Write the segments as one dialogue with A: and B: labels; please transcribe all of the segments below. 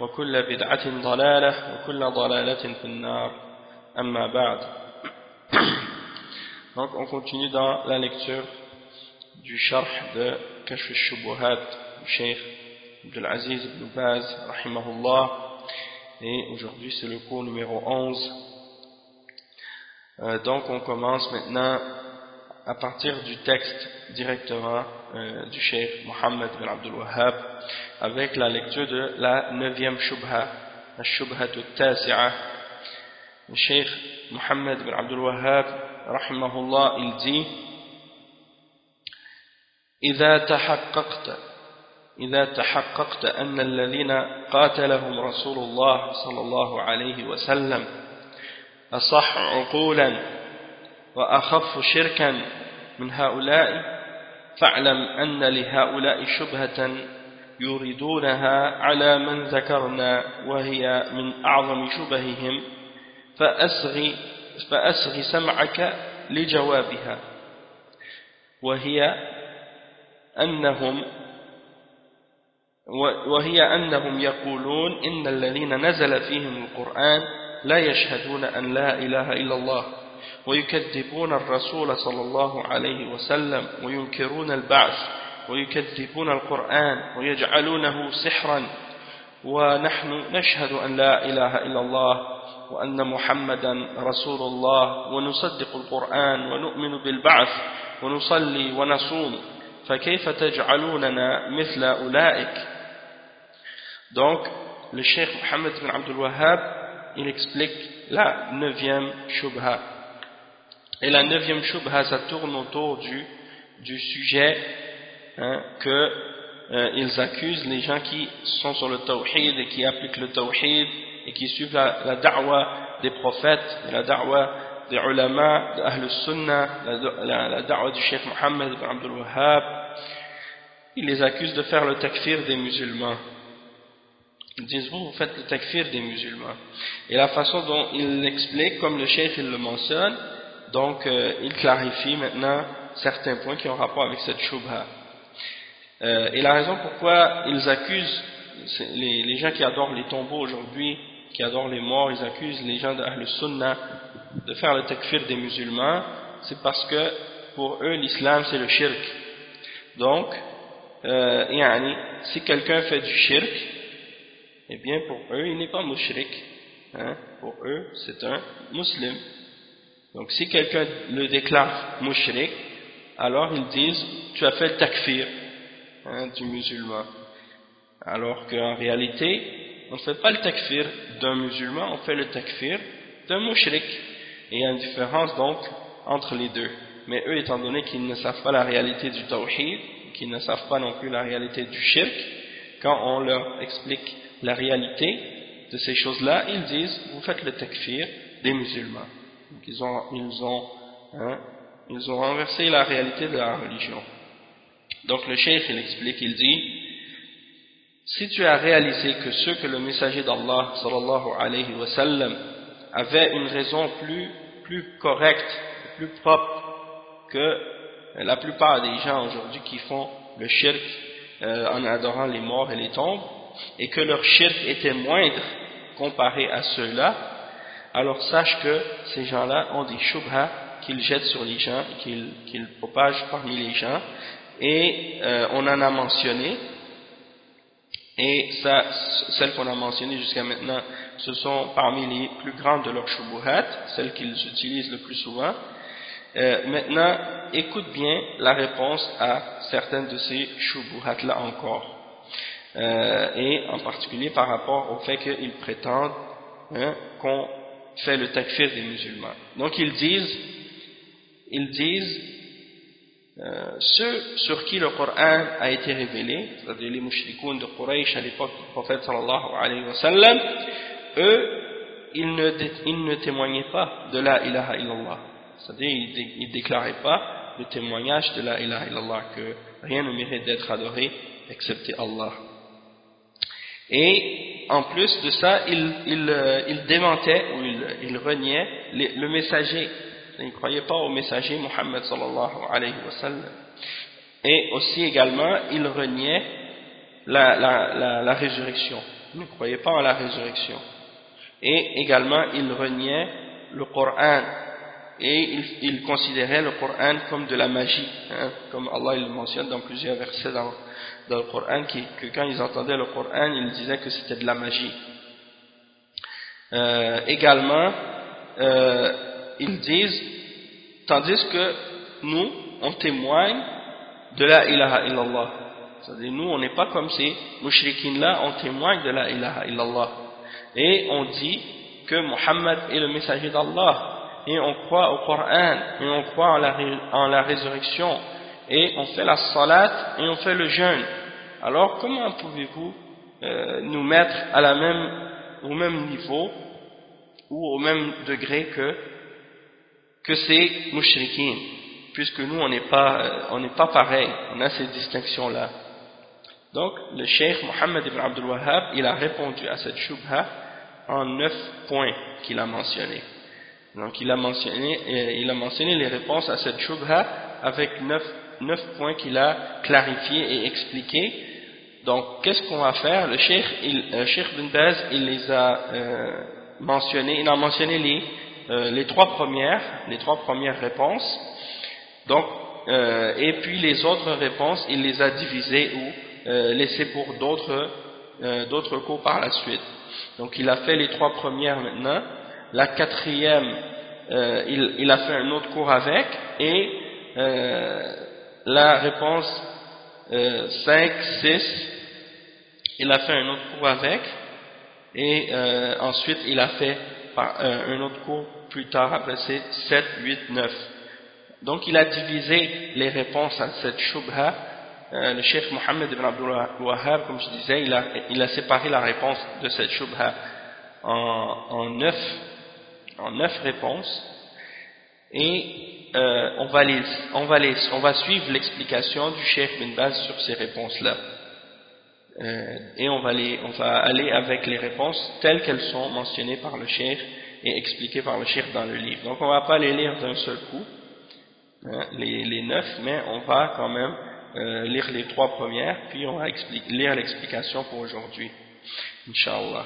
A: وكل بدعة ضلالة وكل ضلالة في النار أما بعد Donc on continue dans la lecture du sharh de Kashf al-Shubuhat du Cheikh Abdelaziz ibn Baz rahimahullah et aujourd'hui c'est le cours numéro 11 euh, donc on commence maintenant à partir du texte directement euh, du Cheikh Mohammed bin Abdul Wahhab avec la lecture de la neuvième Shubha la Shubha al-Tasi'a le Cheikh Mohammed bin Abdul Wahhab rahimahullah il dit إذا تحققت إذا تحققت أن الذين قاتلهم رسول الله صلى الله عليه وسلم أصح عقولا وأخف شركا من هؤلاء فاعلم أن لهؤلاء شبهة يريدونها على من ذكرنا وهي من أعظم شبههم فأسغي, فأسغي سمعك لجوابها وهي أنهم وهي أنهم يقولون إن الذين نزل فيهم القرآن لا يشهدون أن لا إله إلا الله. ويكذبون الرسول صلى الله عليه وسلم وينكرون البعث ويكذبون القرآن ويجعلونه سحرا ونحن نشهد أن لا إله إلا الله وأن محمدا رسول الله ونصدق القرآن ونؤمن بالبعث ونصلي ونصوم فكيف تجعلوننا مثل أولئك le Cheikh Mohammed bin Abdul Wahhab, il explique la neuvième shubha. Et la neuvième shubha, ça tourne autour du, sujet hein, que euh, ils accusent les gens qui sont sur le tawhid et qui appliquent le tawhid et qui suivent la, la da'wa des prophètes, la da'wa des ulama, de Ahl Sunnah, la, la, da'wa du Cheikh Mohammed bin Abdul Wahhab, ils les accusent de faire le takfir des musulmans. Ils disent, vous, vous faites le takfir des musulmans. Et la façon dont ils l'expliquent, comme le Cheikh il le mentionne, donc euh, il clarifie maintenant certains points qui ont rapport avec cette shubha. Euh, et la raison pourquoi ils accusent les, gens qui adorent les tombeaux aujourd'hui, qui adorent les morts, ils accusent les gens de Ahl Sunnah de faire le takfir des musulmans, c'est parce que pour eux l'islam c'est le shirk. Donc, euh, si quelqu'un fait du shirk, eh bien pour eux il n'est pas mushrik. Hein? Pour eux c'est un musulman. Donc si quelqu'un le déclare mushrik, alors ils disent tu as fait le takfir hein, du musulman. Alors qu'en réalité, on ne fait pas le takfir d'un musulman, on fait le takfir d'un mushrik. Et il y a une différence donc entre les deux. Mais eux, étant donné qu'ils ne savent pas la réalité du tawhid, qu'ils ne savent pas non plus la réalité du shirk, quand on leur explique la réalité de ces choses-là, ils disent, vous faites le takfir des musulmans. Donc ils ont, ils ont, hein, ils ont renversé la réalité de la religion. Donc le cheikh, il explique, il dit, si tu as réalisé que ceux que le messager d'Allah, sallallahu alayhi wa sallam, avait une raison plus, plus correcte, plus propre que la plupart des gens aujourd'hui qui font le shirk euh, en adorant les morts et les tombes, et que leur shirk était moindre comparé à ceux-là, alors sache que ces gens-là ont des shubha qu'ils jettent sur les gens, qu'ils propagent parmi les gens, et euh, on en a mentionné, et ça, celles qu'on a mentionnées jusqu'à maintenant, ce sont parmi les plus grandes de leurs shubuhat, celles qu'ils utilisent le plus souvent. Euh, maintenant, écoute bien la réponse à certaines de ces shubuhat-là encore. Euh, et en particulier par rapport au fait qu'ils prétendent hein, qu'on fait le takfir des musulmans. Donc ils disent, ils disent euh, ceux sur qui le Coran a été révélé, c'est-à-dire les mouchrikoun de Quraysh à l'époque du prophète sallallahu alayhi wa sallam, eux, ils ne, ils ne témoignaient pas de la ilaha illallah. C'est-à-dire, ils ne déclaraient pas le témoignage de la ilaha illallah, que rien ne mérite d'être adoré excepté Allah. Et en plus de ça, ils, ils, euh, ils démentaient ou ils, ils reniaient le messager il ne croyait pas au messager Muhammad sallallahu alayhi wa sallam. Et aussi également, il reniait la, la, la, résurrection. Il ne croyait pas en la résurrection. Et également, il reniait le Coran. Et il, il considérait le Coran comme de la magie. Hein, comme Allah il le mentionne dans plusieurs versets dans, dans le Coran, que quand ils entendaient le Coran, ils disaient que c'était de la magie. Euh, également, euh, ils disent, tandis que nous, on témoigne de la ilaha illallah. C'est-à-dire, nous, on n'est pas comme ces mouchrikines-là, on témoigne de la ilaha illallah. Et on dit que Muhammad est le messager d'Allah. Et on croit au Coran, et on croit en la, en la résurrection. Et on fait la salat, et on fait le jeûne. Alors, comment pouvez-vous euh, nous mettre à la même, au même niveau, ou au même degré que que c'est mushrikin, puisque nous on n'est pas, euh, pas pareil, on a ces distinctions-là. Donc le cheikh Mohammed ibn Abdul Wahhab, il a répondu à cette shubha en neuf points qu'il a mentionnés. Donc il a mentionné, euh, il a mentionné les réponses à cette shubha avec neuf, neuf points qu'il a clarifiés et expliqués. Donc qu'est-ce qu'on va faire? Le cheikh, il, euh, bin Baz, il les a euh, mentionnés, il a mentionné les euh, les trois premières, les trois premières réponses. Donc, euh, et puis les autres réponses, il les a divisées ou euh, laissées pour d'autres d'autres cours par la suite. Donc, il a fait les trois premières maintenant. La quatrième, il, il, a fait un autre cours avec. Et la réponse 5, 6, il a fait un autre cours avec. Et ensuite, il a fait un autre cours plus tard, après c'est 7, 8, 9. Donc il a divisé les réponses à cette shubha. Euh, le chef Mohammed ibn Abdul Wahhab, comme je disais, il a, il a séparé la réponse de cette shubha en, en, neuf, en neuf réponses. Et euh, on, va les, on, va les, on va suivre l'explication du chef bin Baz sur ces réponses-là. Euh, et on va, les, on va aller avec les réponses telles qu'elles sont mentionnées par le chef et expliqué par le chef dans le livre. Donc on ne va pas les lire d'un seul coup, hein, les, neuf, mais on va quand même euh, lire les trois premières, puis on va lire l'explication pour aujourd'hui, Inch'Allah.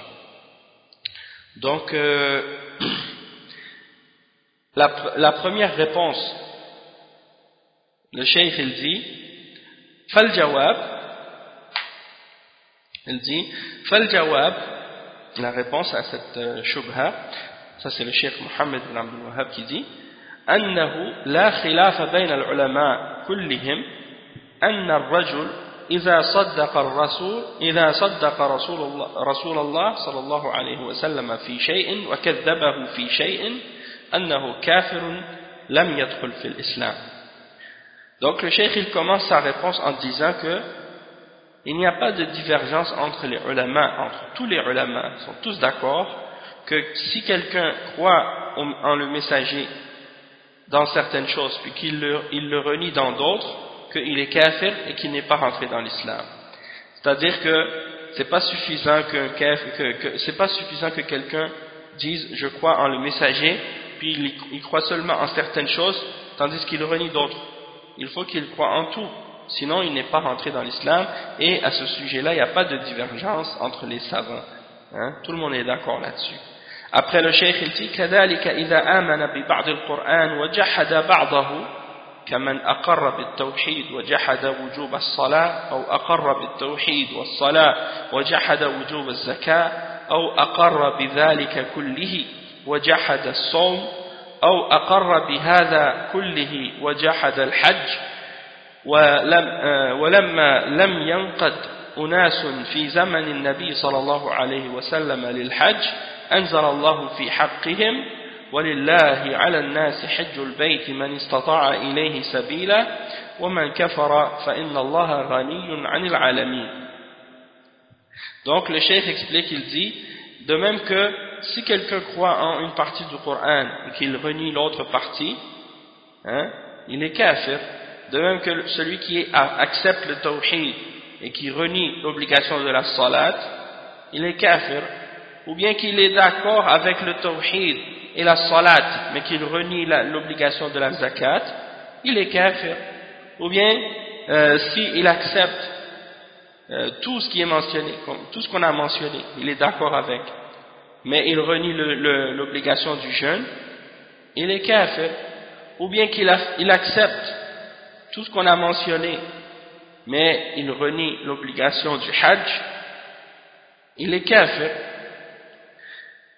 A: Donc, la, la, première réponse, le cheikh il dit, fal jawab, il dit, fal jawab, la réponse à cette euh, shubha, ça c'est le cheikh Mohammed bin Abdul Wahhab qui dit أنه لا خلاف بين العلماء كلهم أن الرجل إذا صدق الرسول إذا صدق رسول الله, رسول الله صلى الله عليه وسلم في شيء وكذبه في شيء أنه كافر لم يدخل في الإسلام Donc le cheikh il commence sa réponse en disant que il n'y a pas de divergence entre les ulama, entre tous les ulama, ils sont tous d'accord que si quelqu'un croit en le messager dans certaines choses, puis qu'il le, il le renie dans d'autres, qu'il est kafir et qu'il n'est pas rentré dans l'islam. C'est-à-dire que c'est pas suffisant que, que c'est pas suffisant que quelqu'un dise je crois en le messager, puis il, il, croit seulement en certaines choses, tandis qu'il renie d'autres. il faut qu'il croit en tout sinon il n'est pas rentré dans l'islam et à ce sujet-là il n'y a pas de divergence entre les savants hein? tout le monde est d'accord là-dessus après le cheikh il dit كذلك إذا آمن ببعض القرآن وجحد بعضه كمن أقر بالتوحيد وجحد وجوب الصلاة أو أقر بالتوحيد والصلاة وجحد وجوب الزكاة أو أقر بذلك كله وجحد الصوم أو أقر بهذا كله وجحد الحج ولم ولما لم ينقد أناس في زمن النبي صلى الله عليه وسلم للحج أنزل الله في حقهم ولله على الناس حج البيت من استطاع إليه سبيلا ومن كفر فإن الله غني عن العالمين. Donc le chef explique, il dit, de même que si quelqu'un croit en une partie du Coran et qu'il renie l'autre partie, hein, il est kafir. De même que celui qui accepte le tawhid et qui renie l'obligation de la salat, il est kafir. Ou bien qu'il est d'accord avec le tawhid et la salat, mais qu'il renie l'obligation de la zakat, il est kafir. Ou bien, euh, s'il accepte euh, tout ce qui est mentionné, tout ce qu'on a mentionné, il est d'accord avec, mais il renie l'obligation du jeûne, il est kafir. Ou bien qu'il accepte tout ce qu'on a mentionné, mais il renie l'obligation du hajj, il est kafir.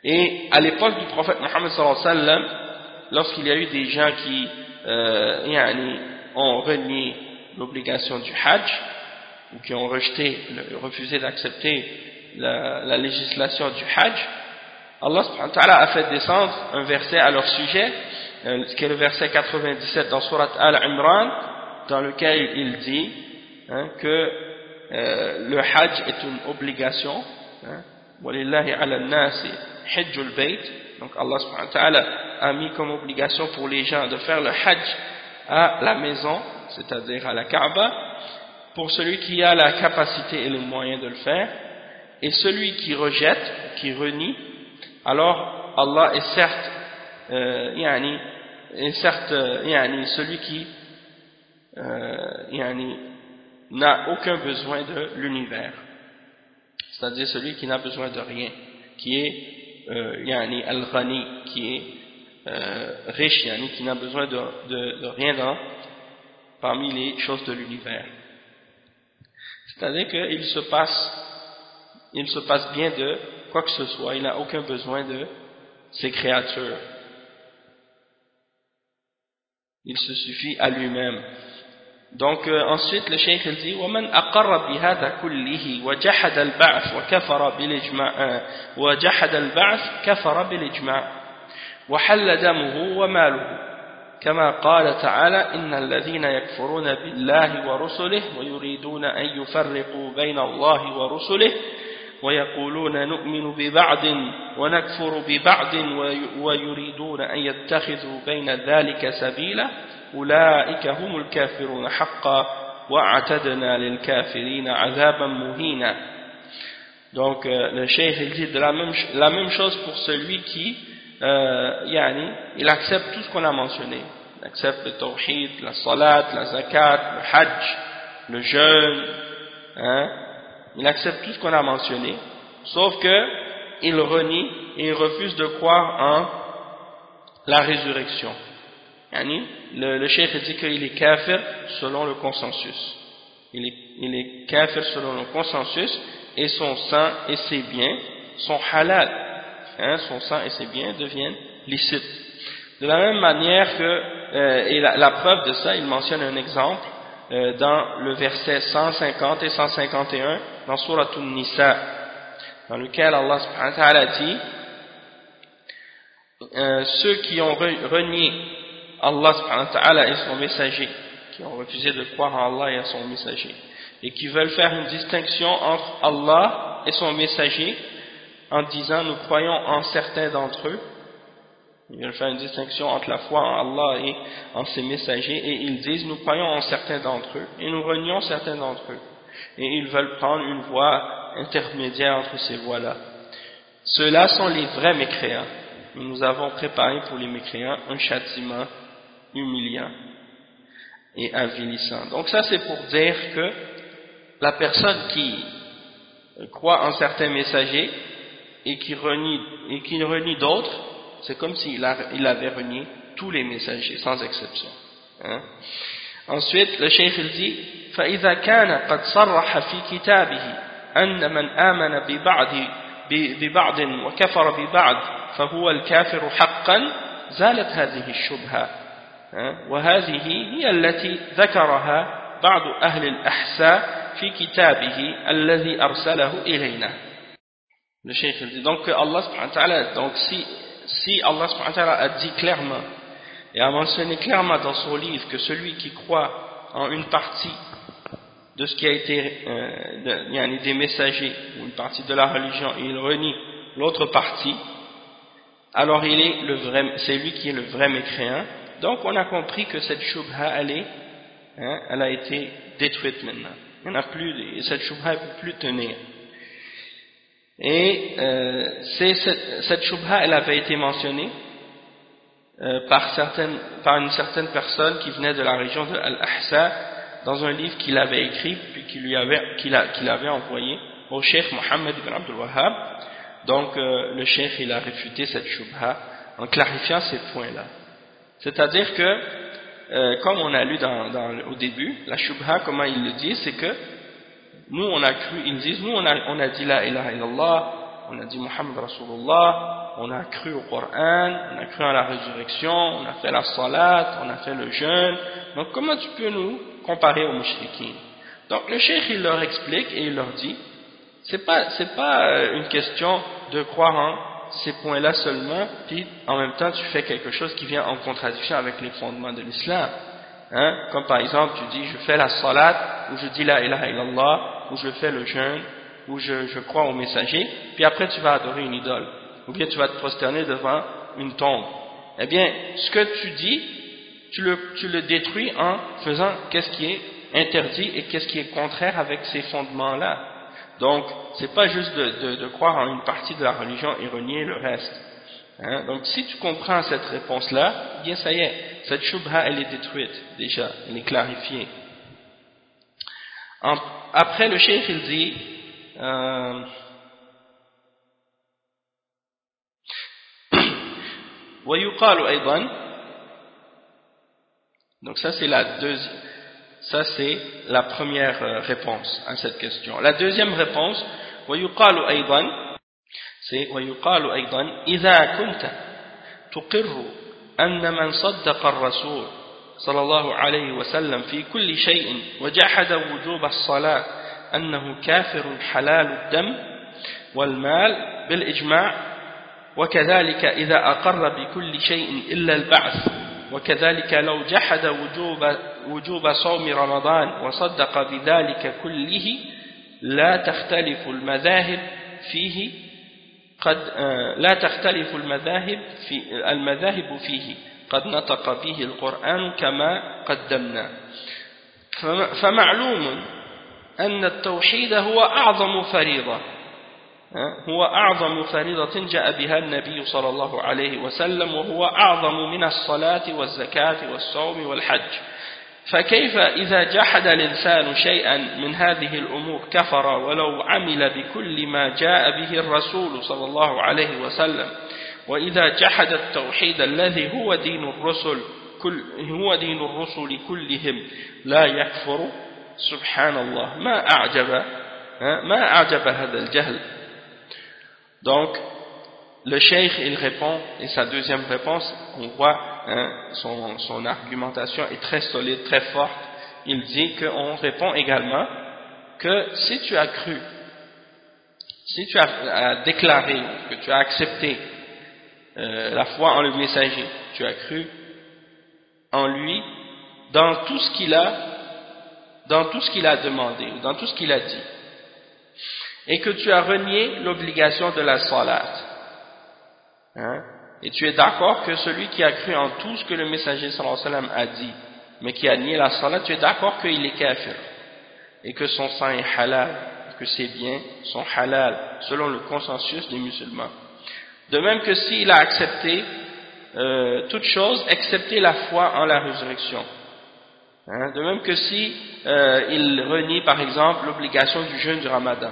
A: Et à l'époque du prophète Mohammed sallam, lorsqu'il y a eu des gens qui euh, ont renié l'obligation du hajj, ou qui ont refusé d'accepter la, législation du hajj, Allah a fait descendre un verset à leur sujet, euh, qui est le verset 97 dans Surat Al-Imran, dans lequel il dit hein, que euh, le hajj est une obligation, hein, donc Allah subhanahu wa ta'ala a mis comme obligation pour les gens de faire le hajj à la maison, c'est-à-dire à la Kaaba, pour celui qui a la capacité et le moyen de le faire, et celui qui rejette, qui renie, alors Allah est certes, euh, yani, est certes euh, yani, celui qui euh, n'a aucun besoin de l'univers, c'est-à-dire celui qui n'a besoin de rien, qui est euh, yani al-ghani, qui est euh, riche, yani, qui n'a besoin de, de, de rien dans, parmi les choses de l'univers. C'est-à-dire qu'il se passe, il se passe bien de quoi que ce soit, il n'a aucun besoin de ses créatures. Il se suffit à lui-même. Donc euh, ensuite le cheikh il dit ومن أقر بهذا كله وجحد البعث وكفر بالإجماع وجحد البعث كفر بالإجماع وحل دمه وماله كما قال تعالى إن الذين يكفرون بالله ورسله ويريدون أن يفرقوا بين الله ورسله ويقولون نؤمن ببعض ونكفر ببعض ويريدون أن يتخذوا بين ذلك سبيلا أولئك هم الكافرون حقا وأعتدنا للكافرين عذابا مهينا Donc euh, le cheikh il dit de la même, la même chose pour celui qui euh, yani, il accepte tout ce qu'on a mentionné. Il accepte le tawhid, la salat, la zakat, le hajj, le jeûne, hein, il accepte tout ce qu'on a mentionné, sauf que il renie et il refuse de croire en la résurrection. le, le cheikh dit qu'il est kafir selon le consensus. Il est, il est kafir selon le consensus et son sang et ses biens sont halal. Hein, son sang et ses biens deviennent licites. De la même manière que, euh, et la, la, preuve de ça, il mentionne un exemple euh, dans le verset 150 et 151 dans Surah An-Nisa, dans lequel Allah subhanahu wa ta'ala dit euh, ceux qui ont renié Allah subhanahu wa ta'ala et son messager, qui ont refusé de croire en Allah et à son messager, et qui veulent faire une distinction entre Allah et son messager en disant nous croyons en certains d'entre eux, ils veulent faire une distinction entre la foi en Allah et en ses messagers, et ils disent nous croyons en certains d'entre eux, et nous renions certains d'entre eux et ils veulent prendre une voie intermédiaire entre ces voies-là. Ceux-là sont les vrais mécréants. Nous avons préparé pour les mécréants un châtiment humiliant. et avilissant. Donc ça c'est pour dire que la personne qui croit en certains messagers et qui renie, et qui renie d'autres, c'est comme s'il avait renié tous les messagers, sans exception. Hein. Ensuite, le cheikh il dit فإذا كان قد صرح في كتابه أن من آمن ببعض ببعض وكفر ببعض فهو الكافر حقا زالت هذه الشبهة. وهذه هي التي ذكرها بعض أهل الأحساء في كتابه الذي أرسله إلينا. Le cheikh dit donc que Allah subhanahu wa ta'ala donc si, si Allah subhanahu wa ta'ala a dit clairement et a mentionné clairement dans son livre que celui qui croit en une partie de ce qui a été euh, des messagers ou une partie de la religion et il renie l'autre partie alors il est le vrai c'est lui qui est le vrai mécréant. Donc on a compris que cette shubha elle est hein, elle a été détruite maintenant. Il n'y a plus cette shubha ne peut plus tenir. Et euh, cette, cette elle avait été mentionnée euh, par, certaines, par une certaine personne qui venait de la région de Al-Ahsa dans un livre qu'il avait écrit puis qu'il avait, qu'il avait envoyé au cheikh Mohammed ibn Abdul Wahhab. Donc euh, le cheikh il a réfuté cette shubha en clarifiant ces points-là. C'est-à-dire que euh, comme on a lu dans, dans, au début la shubha comment il le dit c'est que nous on a cru ils disent nous on a, on a dit la ilaha illallah on a dit Muhammad Rasulullah on a cru au Coran, on a cru à la résurrection, on a fait la salat, on a fait le jeûne. Donc comment tu peux nous comparer aux mouchriquins Donc le cheikh il leur explique et il leur dit, c'est pas pas euh, une question de croire en ces points-là seulement, puis en même temps tu fais quelque chose qui vient en contradiction avec les fondements de l'islam. Hein? Comme par exemple tu dis je fais la salat, ou je dis la ilaha illallah, ou je fais le jeûne, ou je, je crois au messager, puis après tu vas adorer une idole ou bien tu vas te prosterner devant une tombe. Eh bien, ce que tu dis, tu le, tu le détruis en faisant qu'est-ce qui est interdit et qu'est-ce qui est contraire avec ces fondements-là. Donc, c'est pas juste de, de, croire en une partie de la religion et renier le reste. Hein? Donc, si tu comprends cette réponse-là, eh bien ça y est, cette shubha, elle est détruite déjà, elle est clarifiée. après, le chef, il dit... Euh, donc ça c'est la deuxième ça c'est la première euh, réponse à cette question. La deuxième réponse ويقال أيضا c'est ويقال أيضا إذا كنت تقر أن من صدق الرسول صلى الله عليه وسلم في كل شيء وجحد وجوب الصلاة أنه كافر حلال الدم والمال بالإجماع وكذلك إذا أقر بكل شيء إلا البعث وكذلك لو جحد وجوب, وجوب صوم رمضان وصدق بذلك كله لا تختلف المذاهب فيه قد لا تختلف المذاهب في المذاهب فيه قد نطق به القرآن كما قدمنا. فمعلوم أن التوحيد هو أعظم فريضة. هو أعظم فريضة جاء بها النبي صلى الله عليه وسلم وهو أعظم من الصلاة والزكاة والصوم والحج. فكيف إذا جحد الإنسان شيئا من هذه الأمور كفر ولو عمل بكل ما جاء به الرسول صلى الله عليه وسلم؟ وإذا جحد التوحيد الذي هو دين الرسل كل هو دين الرسل كلهم لا يكفر؟ سبحان الله. ما أعجب ما أعجب هذا الجهل. Donc, le cheikh, il répond, et sa deuxième réponse, on voit, hein, son, argumentation est très solide, très forte. Il dit qu'on répond également que si tu as cru, si tu as, déclaré, que tu as accepté euh, la foi en le messager, tu as cru en lui, dans tout ce qu'il a, dans tout ce qu'il a demandé, dans tout ce qu'il a dit, et que tu as renié l'obligation de la salat. Hein? Et tu es d'accord que celui qui a cru en tout ce que le messager sallallahu alayhi wa sallam a dit, mais qui a nié la salat, tu es d'accord qu'il est kafir, et que son sang est halal, que ses biens sont halal, selon le consensus des musulmans. De même que s'il a accepté euh, toute chose, excepté la foi en la résurrection. Hein, de même que si euh, renie par exemple l'obligation du jeûne du ramadan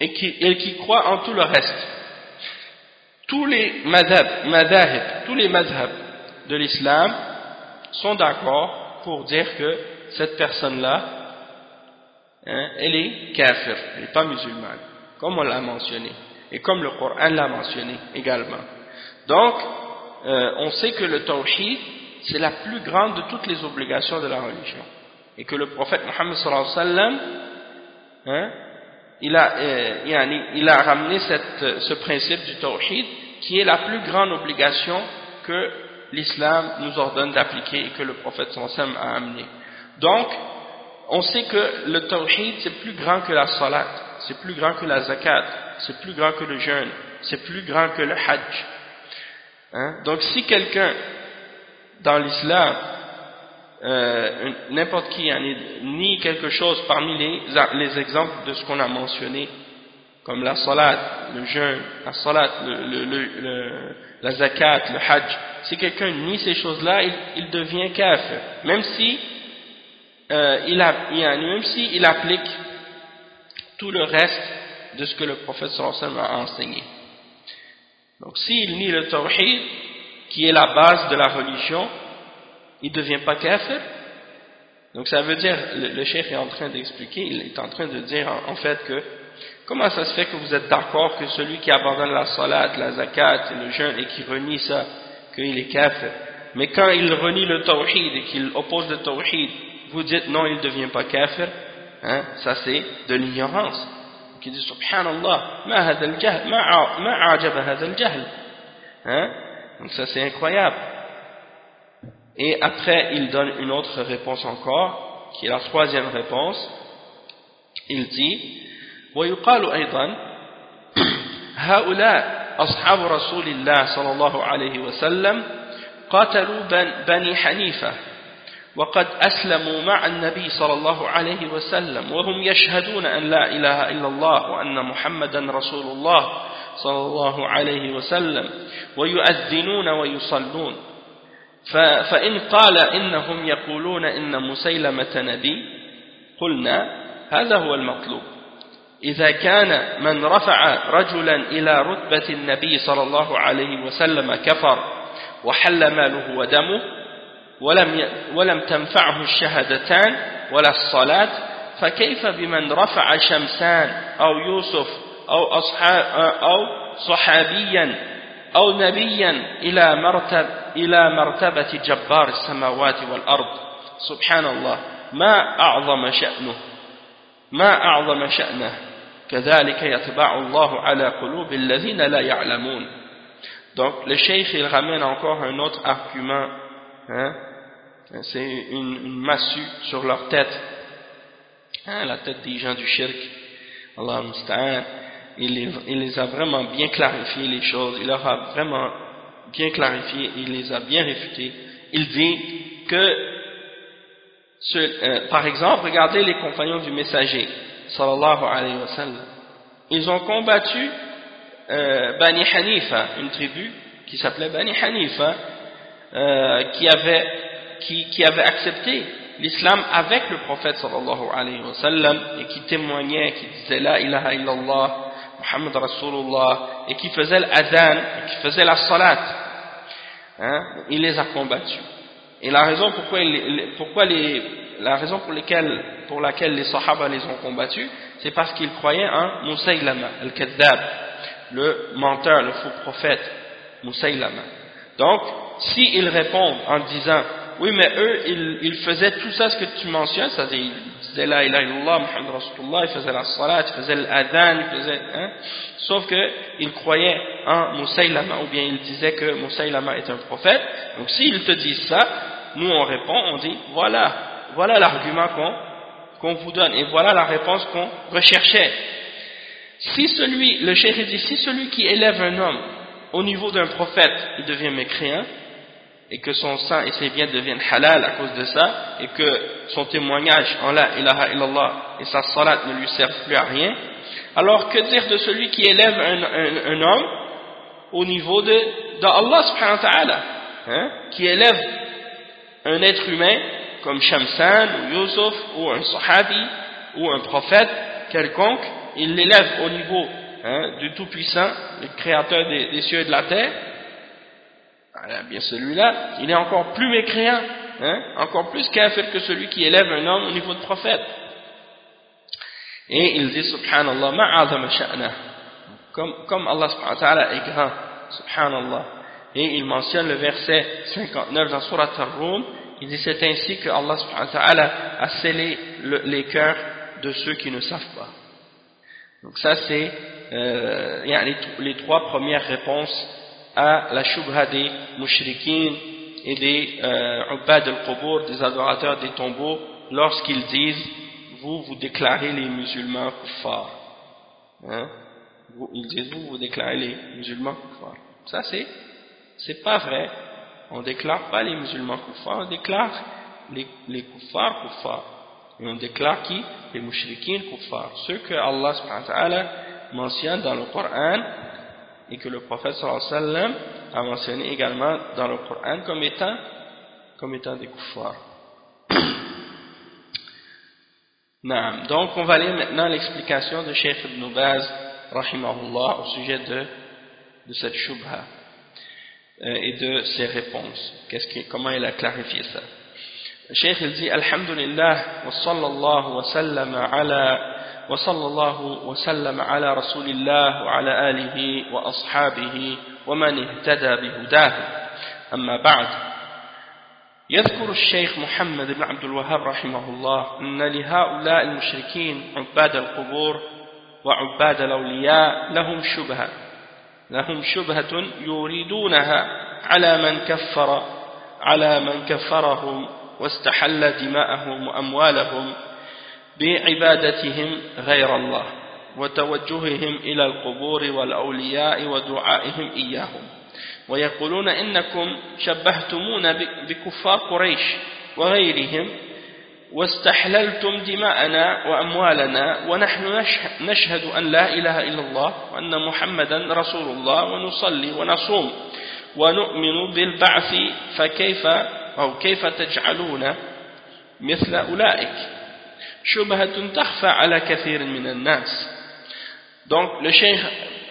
A: et qui, qui croit en tout le reste. Tous les madhab, tous les madhab de l'islam sont d'accord pour dire que cette personne-là, hein, elle est kafir, elle n'est pas musulmane, comme on l'a mentionné, et comme le Coran l'a mentionné également. Donc, euh, on sait que le tawhid, c'est la plus grande de toutes les obligations de la religion. Et que le prophète Mohammed sallallahu alayhi wa sallam, hein, il, a, euh, il a ramené cette, ce principe du tawhid qui est la plus grande obligation que l'islam nous ordonne d'appliquer et que le prophète sallam a amené. Donc, on sait que le tawhid c'est plus grand que la salat, c'est plus grand que la zakat, c'est plus grand que le jeûne, c'est plus grand que le hajj. Hein? Donc si quelqu'un dans l'islam, euh, n'importe qui nie quelque chose parmi les, les exemples de ce qu'on a mentionné, comme la salat, le jeûne, la salat, le, la zakat, le hajj, si quelqu'un nie ces choses-là, il, devient kafir, même si euh, même si il applique tout le reste de ce que le prophète sallallahu a enseigné. Donc s'il nie le tawhid, qui est la base de la religion, il ne devient pas kafir. Donc ça veut dire, le, chef est en train d'expliquer, il est en train de dire en, fait que, comment ça se fait que vous êtes d'accord que celui qui abandonne la salat, la zakat le jeûne et qui renie ça, qu'il est kafir. Mais quand il renie le tawhid et qu'il oppose le tawhid, vous dites non, il ne devient pas kafir, hein, ça c'est de l'ignorance. Qui dit subhanallah, ma ma ajaba hadal jahl. Hein? Donc ça c'est incroyable. Et après il donne une autre réponse encore, qui est la troisième réponse. Il dit ويقال أيضا هؤلاء أصحاب رسول الله صلى الله عليه وسلم قاتلوا بني حنيفة وقد أسلموا مع النبي صلى الله عليه وسلم وهم يشهدون أن لا إله إلا الله وأن محمدا رسول الله صلى الله عليه وسلم ويؤذنون ويصلون فإن قال إنهم يقولون إن مسيلمة نبي قلنا هذا هو المطلوب. إذا كان من رفع رجلا إلى رتبة النبي صلى الله عليه وسلم كفر وحل ماله ودمه ولم ولم تنفعه الشهادتان ولا الصلاة فكيف بمن رفع شمسان أو يوسف أو, أصحاب أو صحابيا أو نبيا إلى, مرتب إلى مرتبة جبار السماوات والأرض سبحان الله ما أعظم شأنه ما أعظم شأنه كذلك يتبع الله على قلوب الذين لا يعلمون Donc le cheikh il ramène encore un autre argument hein, c'est une, une, massue sur leur tête, hein, la tête des gens du shirk. Allah il les, a vraiment bien clarifié les choses, il leur a vraiment bien clarifié, il les a bien réfutés. Il dit que, euh, par exemple, regardez les compagnons du messager, sallallahu alayhi wa sallam. Ils ont combattu euh, Bani Hanifa, une tribu qui s'appelait Bani Hanifa, euh, qui avait qui avait accepté l'islam avec le prophète sallallahu alayhi wa sallam et qui témoignait, qui disait la ilaha illallah, Muhammad Rasulullah et qui faisait l'adhan qui faisait la salat. Hein, il les a combattus. Et la raison pourquoi, il, pourquoi les, la raison pour, lesquelles, pour laquelle les sahaba les ont combattus, c'est parce qu'ils croyaient en Moussaïlama, al-Kaddab, le menteur, le faux prophète, Moussaïlama. Donc, s'ils répondent en disant oui, mais eux, ils, ils, faisaient tout ça, ce que tu mentionnes, c'est-à-dire, ils disaient la ilaha ils faisaient la salat, ils faisaient l'adhan, ils faisaient, hein, sauf qu'ils croyaient en Moussaïlama, ou bien ils disaient que Moussaïlama est un prophète. Donc, s'ils te disent ça, nous on répond, on dit, voilà, voilà l'argument qu'on qu'on vous donne, et voilà la réponse qu'on recherchait. Si celui, le chéri dit, si celui qui élève un homme au niveau d'un prophète, il devient mécréant, et que son sang et ses biens deviennent halal à cause de ça, et que son témoignage en la ilaha illallah et sa salat ne lui servent plus à rien, alors que dire de celui qui élève un, un, homme au niveau de, de Allah subhanahu wa ta'ala, hein, qui élève un être humain comme Shamsan ou Yusuf ou un Sahabi ou un prophète quelconque, il l'élève au niveau hein, du Tout-Puissant, le Créateur des, cieux et de la terre, alors, bien celui-là, il est encore plus mécréant, hein, encore plus kafir que celui qui élève un homme au niveau de prophète. Et il dit, subhanallah, ma'azama sha'na. Comme, comme Allah subhanahu wa ta'ala est grand, subhanallah. Et il mentionne le verset 59 dans Surat Ar-Rum, il dit c'est ainsi que Allah subhanahu wa ta'ala a scellé les cœurs de ceux qui ne savent pas. Donc ça c'est euh, les, trois premières réponses à la shubha des mushrikin et des euh, ubad al-qubur, des adorateurs des tombeaux, lorsqu'ils disent vous, vous déclarez les musulmans kuffar. Hein? ils disent vous, vous déclarez les musulmans kuffar. Ça c'est, c'est pas vrai. On déclare pas les musulmans kuffar, on déclare les, les kuffar. Et on déclare qui? Les mouchriquins kuffar. Ceux que Allah subhanahu wa ta'ala mentionne dans le Coran et que le prophète sallam a mentionné également dans le Coran comme étant, comme étant des kuffar. Donc on va lire maintenant l'explication de Cheikh Ibn Baz rahimahullah au sujet de, de cette shubha euh, et de ses réponses. Comment il a clarifié ça? Cheikh il dit Alhamdulillah wa sallallahu wa sallam ala وصلى الله وسلم على رسول الله وعلى آله وأصحابه ومن اهتدى بهداه. أما بعد يذكر الشيخ محمد بن عبد الوهاب رحمه الله أن لهؤلاء المشركين عباد القبور وعباد الأولياء لهم شبهة لهم شبهة يريدونها على من كفر على من كفرهم واستحل دماءهم وأموالهم بعبادتهم غير الله وتوجههم إلى القبور والأولياء ودعائهم إياهم. ويقولون إنكم شبهتمونا بكفار قريش وغيرهم واستحللتم دماءنا وأموالنا ونحن نشهد أن لا إله إلا الله وأن محمدا رسول الله ونصلي ونصوم ونؤمن بالبعث فكيف أو كيف تجعلون مثل أولئك. شبهة تخفى على كثير من الناس donc le cheikh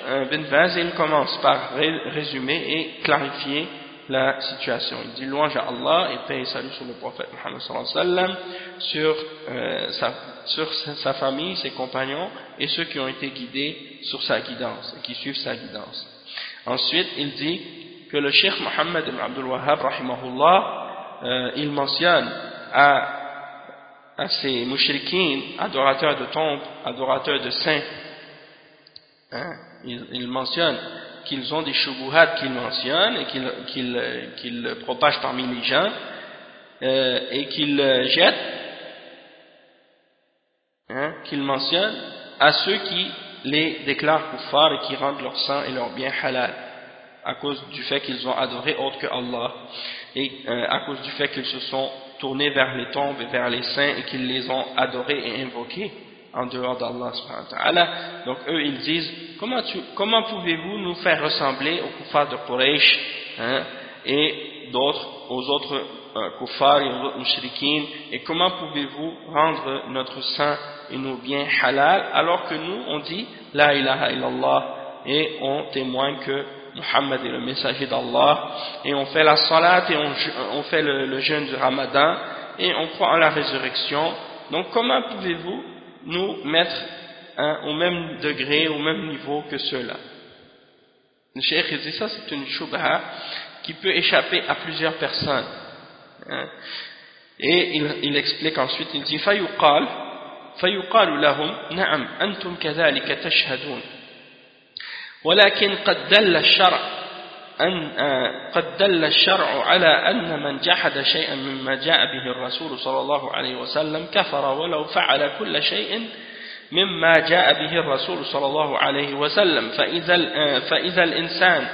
A: euh, bin Vaz il commence par résumer et clarifier la situation. Il dit louange à Allah et paix et salut sur le prophète Muhammad sallallahu alayhi wa sallam, sur, euh, sa, sur sa famille, ses compagnons et ceux qui ont été guidés sur sa guidance et qui suivent sa guidance. Ensuite, il dit que le cheikh Mohammed ibn Abdul Wahhab rahimahullah, euh, il mentionne à, à ces mouchriquins, adorateurs de tombes, adorateurs de saints, hein, il, il mentionne qu'ils ont des shubuhat qu'ils mentionnent et qu'ils propagent parmi les gens euh, et qu'ils jettent, hein, qu'ils mentionnent à ceux qui les déclarent kuffar et qui rendent leur sang et leur bien halal à cause du fait qu'ils ont adoré autre que Allah et euh, à cause du fait qu'ils se sont tournés vers les tombes et vers les saints et qu'ils les ont adorés et invoqués en dehors d'Allah donc eux ils disent comment, comment pouvez-vous nous faire ressembler aux kuffars de Quraysh hein, et d'autres aux autres euh, kuffars et aux autres mushrikines et comment pouvez-vous rendre notre sang et nos biens halal alors que nous on dit la ilaha illallah et on témoigne que Muhammad est le messager d'Allah, et on fait la salat et on, fait le, jeûne du ramadan, et on croit en la résurrection. Donc comment pouvez-vous nous mettre hein, au même degré, au même niveau que ceux-là? Le cheikh dit ça, c'est une shubha qui peut échapper à plusieurs personnes. Hein. Et il, explique ensuite, il dit « Fayuqal, fayuqalu lahum, na'am, antum kadhalika tashhadun » ولكن قد دل الشرع أن قد دل الشرع على أن من جحد شيئا مما جاء به الرسول صلى الله عليه وسلم كفر ولو فعل كل شيء مما جاء به الرسول صلى الله عليه وسلم. فإذا, فإذا الإنسان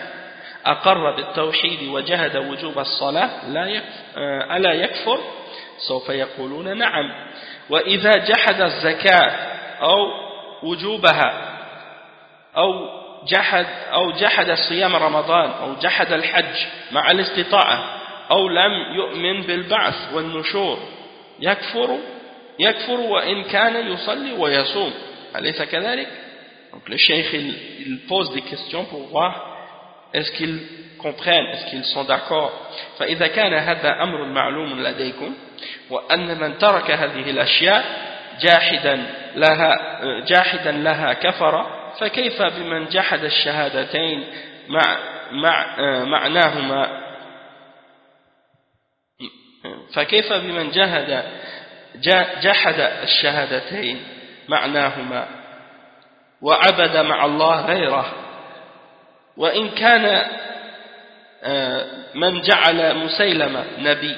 A: أقر بالتوحيد وجهد وجوب الصلاة لا يكفر ألا يكفر؟ سوف يقولون نعم. وإذا جحد الزكاة أو وجوبها أو جحد أو جحد صيام رمضان أو جحد الحج مع الاستطاعة أو لم يؤمن بالبعث والنشور يكفر يكفر وإن كان يصلي ويصوم أليس كذلك؟ Donc le cheikh il, il pose des questions pour voir est-ce qu'ils comprennent, est-ce qu'ils sont d'accord فإذا كان هذا أمر معلوم لديكم وأن من ترك هذه الأشياء جاحدا لها, جاحدا لها كفر فكيف بمن جحد الشهادتين مع, مع معناهما؟ فكيف بمن جهد جحد الشهادتين معناهما؟ وعبد مع الله غيره. وإن كان آه، من جعل مسيلمة نبي.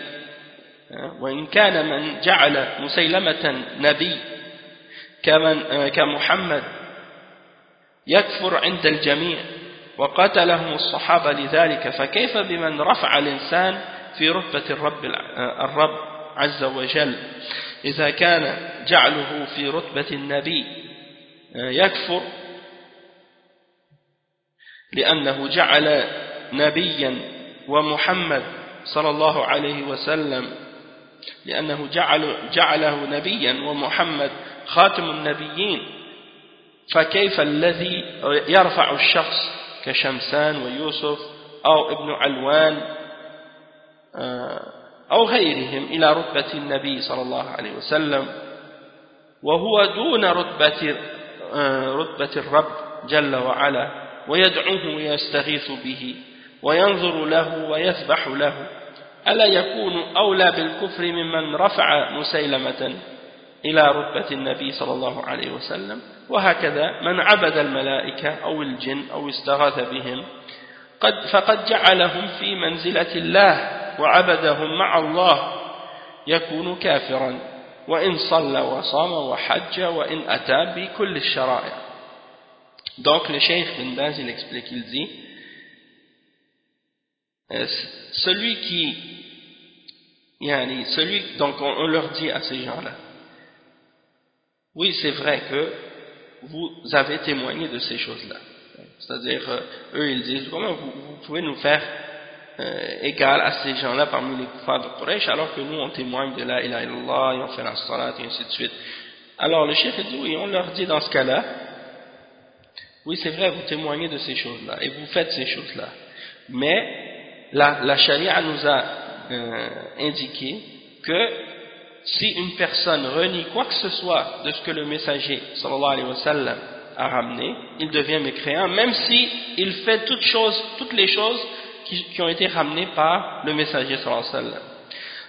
A: آه، وإن كان من جعل مسيلمة نبي. كمن آه، كمحمد. يكفر عند الجميع وقتلهم الصحابة لذلك فكيف بمن رفع الإنسان في رتبة الرب, الرب عز وجل؟ إذا كان جعله في رتبة النبي يكفر لأنه جعل نبيا ومحمد صلى الله عليه وسلم لأنه جعل جعله نبيا ومحمد خاتم النبيين. فكيف الذي يرفع الشخص كشمسان ويوسف أو ابن علوان آه، أو غيرهم إلى رتبة النبي صلى الله عليه وسلم وهو دون رتبة آه، رتبة الرب جل وعلا ويدعوه ويستغيث به وينظر له ويذبح له ألا يكون أولى بالكفر ممن رفع مسيلمة؟ إلى رتبة النبي صلى الله عليه وسلم وهكذا من عبد الملائكة أو الجن أو استغاث بهم قد فقد جعلهم في منزلة الله وعبدهم مع الله يكون كافرا وإن صلى وصام وحج وإن أتى بكل الشرائع. Donc le cheikh bin Baz il explique, il dit euh, celui qui yani, celui, donc on, leur dit à ces gens-là oui c'est vrai que vous avez témoigné de ces choses-là c'est-à-dire euh, eux ils disent comment vous, vous pouvez nous faire euh, égal à ces gens-là parmi les kuffars de Quraysh alors que nous on témoigne de la ilaha illallah et on fait la salat et ainsi de suite alors le cheikh dit oui on leur dit dans ce cas-là oui, c'est vrai, vous témoignez de ces choses-là et vous faites ces choses-là. Mais la, la charia nous a euh, indiqué que si une personne renie quoi que ce soit de ce que le messager sallallahu alayhi wa sallam a ramené, il devient mécréant, même si il fait toutes, choses, toutes les choses qui, ont été ramenées par le messager sallallahu alayhi wa sallam.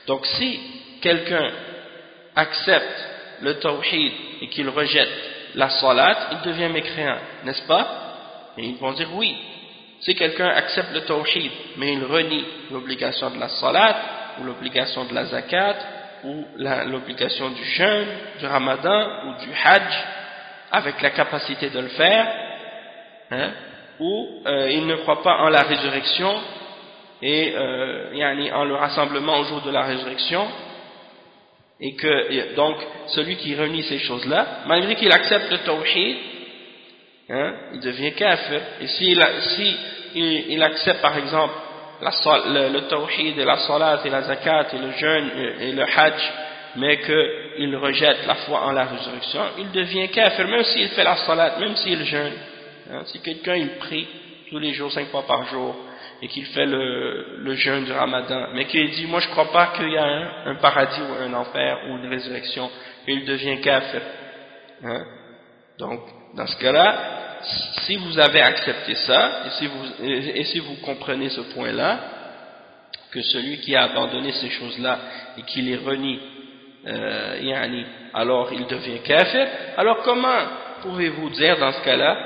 A: Donc si quelqu'un accepte le tawhid et qu'il rejette la salat, il devient mécréant, n'est-ce pas? Et ils vont dire oui. Si quelqu'un accepte le tawhid, mais il renie l'obligation de la salat, ou l'obligation de la zakat, ou l'obligation du jeûne, du ramadan, ou du hajj, avec la capacité de le faire, hein, ou euh, il ne croit pas en la résurrection, et euh, en le rassemblement au jour de la résurrection, et que donc celui qui renie ces choses-là, malgré qu'il accepte le tawhid, hein, il devient kafir. Et s'il si il, accepte par exemple la, le, le et la salat et la zakat et le jeûne et, le hajj, mais qu'il rejette la foi en la résurrection, il devient kafir, même s'il fait la salat, même s'il jeûne. Hein, si quelqu'un il prie tous les jours, cinq fois par jour, et qu'il fait le, jeûne du ramadan, mais qu'il dit, moi je crois pas qu'il y a un, paradis ou un enfer ou une résurrection, il devient kafir. Hein? Donc, dans ce cas-là, si vous avez accepté ça, et si vous, comprenez ce point-là, que celui qui a abandonné ces choses-là et qui les renie, euh, alors il devient kafir, alors comment pouvez-vous dire dans ce cas-là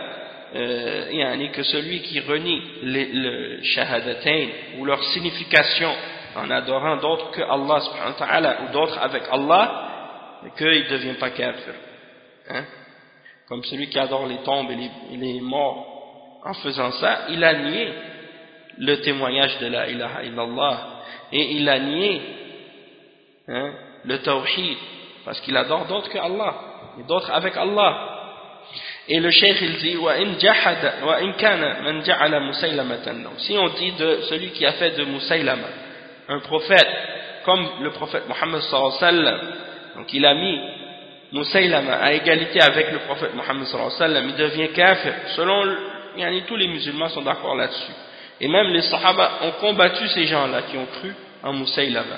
A: euh, que celui qui renie les, le shahadatain ou leur signification en adorant d'autres que Allah subhanahu wa ou d'autres avec Allah qu'il ne devient pas kafir hein? Comme celui qui adore les tombes et les, morts. En faisant ça il a nié le témoignage de la ilaha illallah. Et il a nié hein, le tawhid. Parce qu'il adore d'autres que Allah. Et d'autres avec Allah. Et le cheikh il dit si on dit de celui qui a fait de Musaylama un prophète, comme le prophète Mohammed sallallahu donc il a mis Moussaïlama à égalité avec le prophète Mohammed il devient kafir. Selon, tous les musulmans sont d'accord là-dessus. Et même les sahaba ont combattu ces gens-là qui ont cru en Moussaïlama.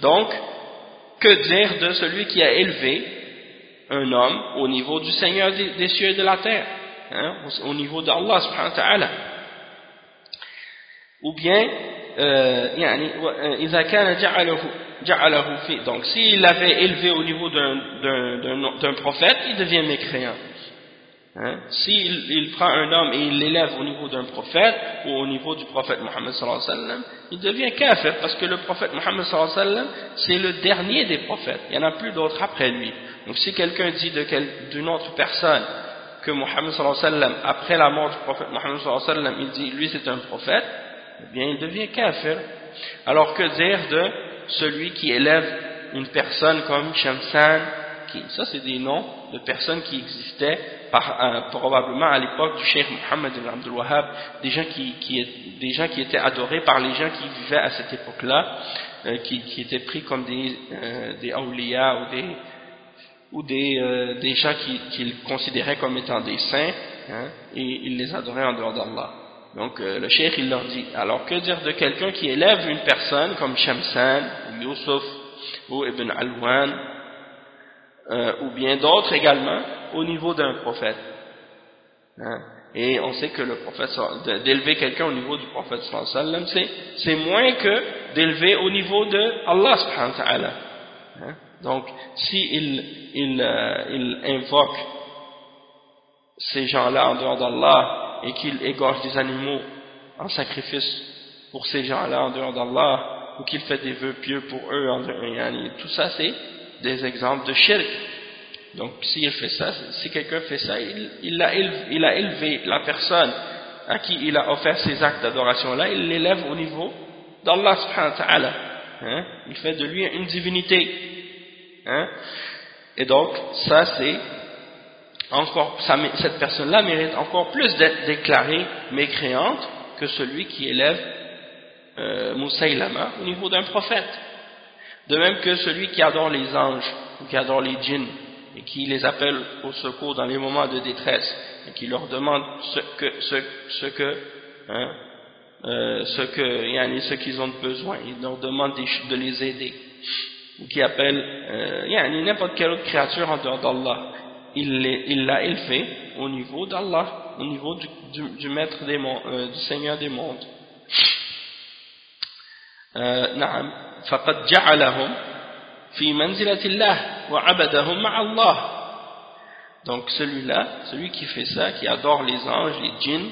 A: Donc, que dire de celui qui a élevé un homme au niveau du Seigneur des, cieux et de la terre, hein, au, niveau d'Allah subhanahu wa ta'ala? Ou bien, euh, donc s'il l'avait élevé au niveau d'un prophète, il devient mécréant. Hein? S'il il prend un homme et il l'élève au niveau d'un prophète ou au niveau du prophète Mohammed sallallahu alayhi wa sallam, il devient kafir parce que le prophète Mohammed sallallahu alayhi wa sallam, c'est le dernier des prophètes. Il n'y en a plus d'autres après lui. Donc si quelqu'un dit d'une autre personne que Mohammed sallallahu alayhi wa sallam, après la mort du prophète Mohammed sallallahu alayhi wa sallam, il dit lui c'est un prophète, eh bien il devient kafir. Alors que dire de celui qui élève une personne comme Shamsan, qui, ça c'est des noms de personnes qui existaient euh, probablement à l'époque du Cheikh Mohammed Abdul Wahhab, des gens qui, des gens qui étaient adorés par les gens qui vivaient à cette époque-là, euh, qui, qui, étaient pris comme des, euh, des ou des, ou des, euh, des gens qu'ils considéraient comme étant des saints, hein, et ils les adoraient en dehors d'Allah. Donc le Cheikh il leur dit, alors que dire de quelqu'un qui élève une personne comme Shamsan, ou Yusuf, ou Ibn Alwan, ou bien d'autres également, au niveau d'un prophète. Hein? Et on sait que le prophète, d'élever quelqu'un au niveau du prophète sallam, c'est moins que d'élever au niveau de Allah subhanahu wa. Hein? Donc, s'il il, euh, il invoque ces gens-là en dehors d'Allah et qu'il égorge des animaux en sacrifice pour ces gens-là en dehors d'Allah ou qu'il fait des vœux pieux pour eux, tout ça c'est des exemples de shirk. Donc s'il fait ça, si quelqu'un fait ça, il, a élevé, la personne à qui il a offert ces actes d'adoration-là, il l'élève au niveau d'Allah subhanahu wa ta'ala. Hein? Il fait de lui une divinité. Hein? Et donc, ça c'est encore, cette personne-là mérite encore plus d'être déclarée mécréante que celui qui élève euh, Moussaïlama au niveau d'un prophète. De même que celui qui adore les anges ou qui adore les djinns et qui les appelle au secours dans les moments de détresse et qui leur demande ce que ce, ce que hein, euh, ce que ce qu'ils ont besoin. Il leur demande de, les aider. Ou qui appelle euh, n'importe quelle autre créature en dehors d'Allah il l'a élevé au niveau d'Allah au niveau du, du, du maître des mondes euh, du Seigneur des mondes نعم فقد جعلهم fi manzilatillah wa abadahum ma'allah. Donc celui-là, celui qui fait ça, qui adore les anges, les djinns,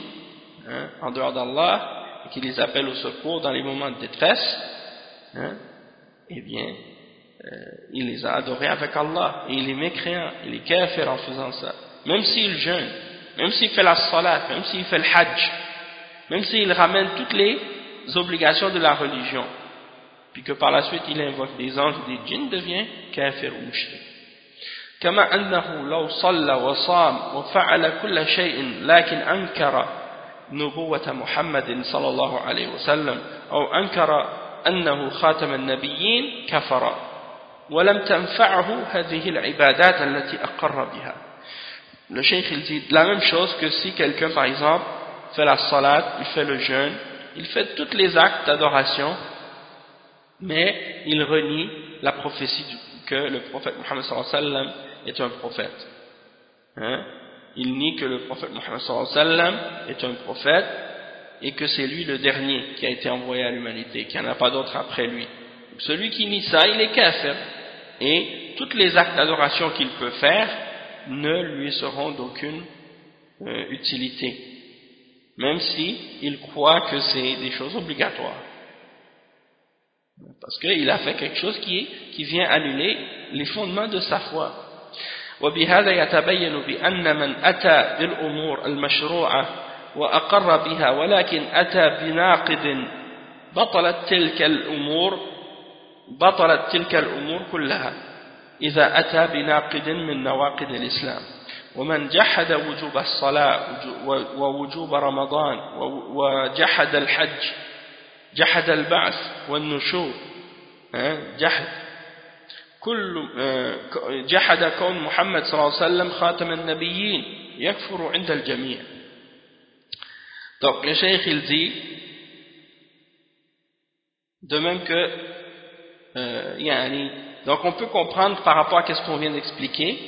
A: hein, en dehors d'Allah, et qui les appelle au secours dans les moments de détresse, hein, eh bien, euh, il les a adorés avec Allah, et il est mécréant, il est kafir en faisant ça. Même s'il jeûne, même s'il fait la salat, même s'il fait le hajj, même s'il ramène toutes les obligations de la religion, puis que par la suite il invoque des anges ou des djinns, devient kafir ou mushrik. كما أنه لو صلى وصام وفعل كل شيء لكن أنكر نبوة محمد صلى الله عليه وسلم أو أنكر أنه خاتم النبيين كفر ولم تنفعه هذه العبادات التي أقر بها Le cheikh il dit la même chose que si quelqu'un par exemple fait la salat, il fait le jeûne, il fait tous les actes d'adoration mais il renie la prophétie que le prophète Mohammed sallam est un prophète. Hein? Il nie que le prophète Mohammed sallam est un prophète et que c'est lui le dernier qui a été envoyé à l'humanité, qu'il n'y en a pas d'autre après lui. celui qui nie ça, il est kafir. Et tous les actes d'adoration qu'il peut faire ne lui seront d'aucune euh, utilité, même si il croit que c'est des choses obligatoires. Parce qu'il a fait quelque chose qui, qui vient annuler les fondements de sa foi. وبهذا يتبين بأن من أتى بالأمور المشروعة وأقر بها ولكن أتى بناقد بطلت تلك الأمور بطلت تلك الأمور كلها إذا أتى بناقد من نواقد الإسلام. ومن جحد وجوب الصلاة ووجوب رمضان وجحد الحج جحد البعث والنشور جحد. كل جحد كون محمد صلى الله عليه وسلم خاتم النبيين يكفر عند الجميع. donc le cheikh il dit de même que euh, donc on peut comprendre par rapport à ce qu'on vient d'expliquer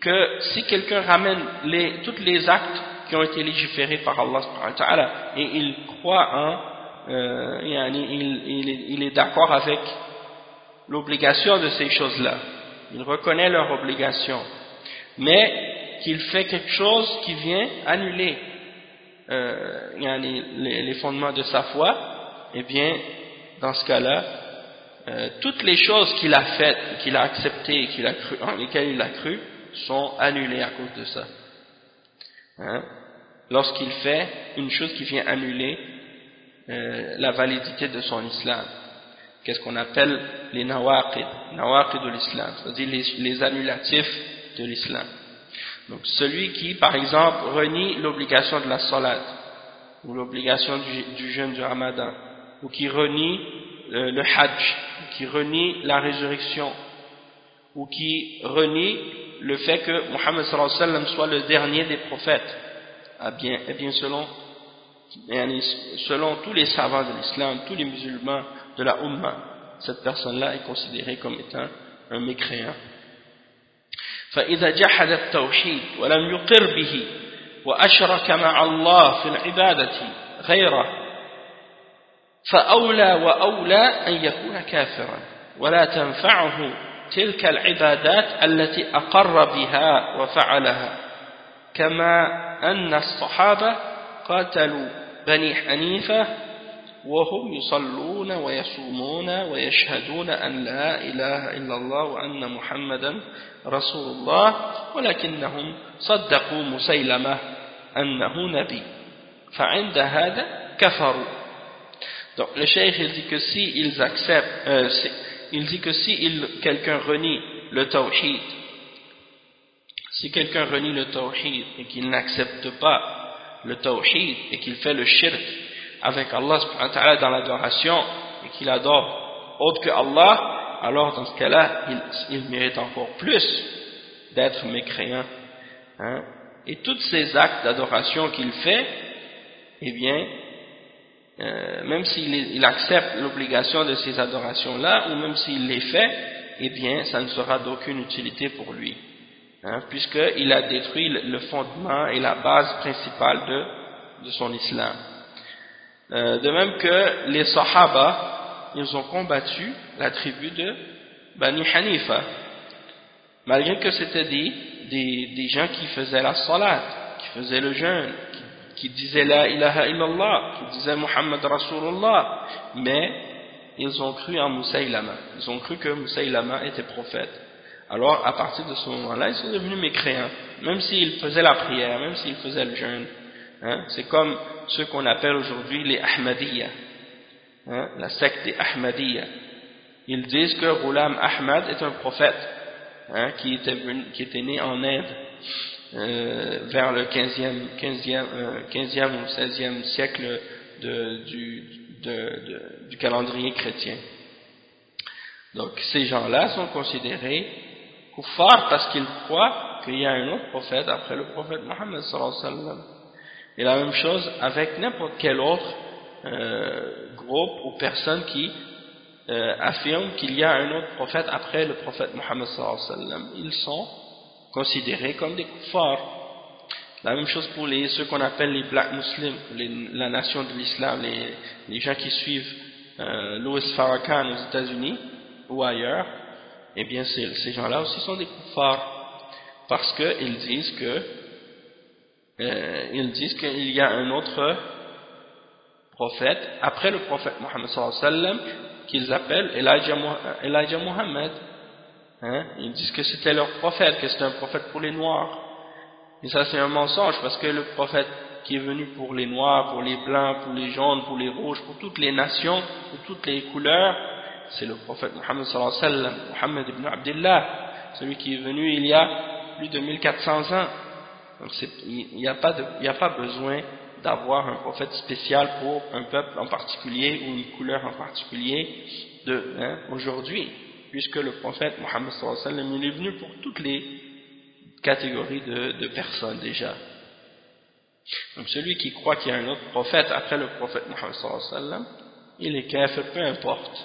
A: que si quelqu'un ramène les, tous les actes qui ont été légiférés par Allah et il croit en euh, il, il, est, d'accord avec l'obligation de ces choses-là. Il reconnaît leur obligation. Mais qu'il fait quelque chose qui vient annuler euh, les, les, fondements de sa foi eh bien dans ce cas-là euh, toutes les choses qu'il a faites qu'il a acceptées qu'il a cru, en lesquelles il a cru sont annulées à cause de ça hein? lorsqu'il fait une chose qui vient annuler euh, la validité de son islam. Qu'est-ce qu'on appelle les nawaqid, nawaqid de l'islam, c'est-à-dire les, annulatifs de l'islam. Donc celui qui, par exemple, renie l'obligation de la salat, ou l'obligation du, jeûne du ramadan, ou qui renie euh, le hajj, ou qui renie la résurrection, ou qui renie le fait que Mohammed soit le dernier des prophètes, eh bien, eh bien selon, selon tous les savants de l'islam, tous les musulmans de la Ummah, cette personne-là est considérée comme étant un mécréant. فإذا جحد التوحيد ولم يقر به وأشرك مع الله في العبادة غيره فأولى وأولى أن يكون كافرا. ولا تنفعه تلك العبادات التي أقر بها وفعلها. كما أن الصحابة قاتلوا بني حنيفة وهم يصلون ويصومون ويشهدون أن لا إله إلا الله وأن محمدا رسول الله ولكنهم صدقوا مسيلمة أنه نبي. فعند هذا كفروا. Donc le cheikh il dit que si ils acceptent, euh, il dit que si quelqu'un renie le tawhid Si quelqu'un renie le tawhid et qu'il n'accepte pas le tawhid et qu'il fait le shirk avec Allah dans l'adoration et qu'il adore autre que Allah, alors dans ce cas-là, il, mérite encore plus d'être mécréant. Hein. Et tous ces actes d'adoration qu'il fait, eh bien, euh, même s'il accepte l'obligation de ces adorations-là, ou même s'il les fait, eh bien, ça ne sera d'aucune utilité pour lui hein, puisqu'il a détruit le fondement et la base principale de, son islam. Euh, de même que les Sahaba, ils ont combattu la tribu de Bani Hanifa, malgré que c'était des, des, des, gens qui faisaient la salat, qui faisaient le jeûne, qui, disaient la ilaha illallah, qui disaient Muhammad Rasulullah, mais ils ont cru en Moussaïlama, ils ont cru que Moussaïlama était prophète alors à partir de ce moment-là, ils sont devenus mécréants, même s'ils faisaient la prière, même s'ils faisaient le jeûne. Hein. C'est comme ceux qu'on appelle aujourd'hui les Ahmadiyya, hein, la secte des Ahmadiyya. Ils disent que Ghulam Ahmad est un prophète hein, qui, était né en Inde euh, vers le 15e, 15e, euh, 15e, ou 16e siècle de, du, de, du calendrier chrétien. Donc ces gens-là sont considérés kuffar parce qu'ils croient qu'il y a un autre prophète après le prophète Mohammed. Et la même chose avec n'importe quel autre euh, groupe ou personne qui euh, affirme qu'il y a un autre prophète après le prophète Mohammed. Ils sont considérés comme des kuffars. La même chose pour les, ceux qu'on appelle les black muslims, la nation de l'islam, les, gens qui suivent euh, Louis Farrakhan aux États-Unis ou ailleurs eh bien ces gens-là aussi sont des kuffars parce qu'ils disent que euh, disent qu'il y a un autre prophète après le prophète Mohammed sallam qu'ils appellent Elijah, Muhammad hein? ils disent que c'était leur prophète que c'était un prophète pour les noirs et ça c'est un mensonge parce que le prophète qui est venu pour les noirs, pour les blancs, pour les jaunes, pour les rouges, pour toutes les nations, pour toutes les couleurs c'est le prophète Mohammed sallallahu alayhi wa sallam, Mohammed ibn Abdullah, celui qui est venu il y a plus de 1400 ans. Donc il n'y a, a, pas besoin d'avoir un prophète spécial pour un peuple en particulier ou une couleur en particulier hein, aujourd'hui, puisque le prophète Mohammed il est venu pour toutes les catégories de, personnes déjà. Donc celui qui croit qu'il y a un autre prophète après le prophète Mohammed il est kafir, peu importe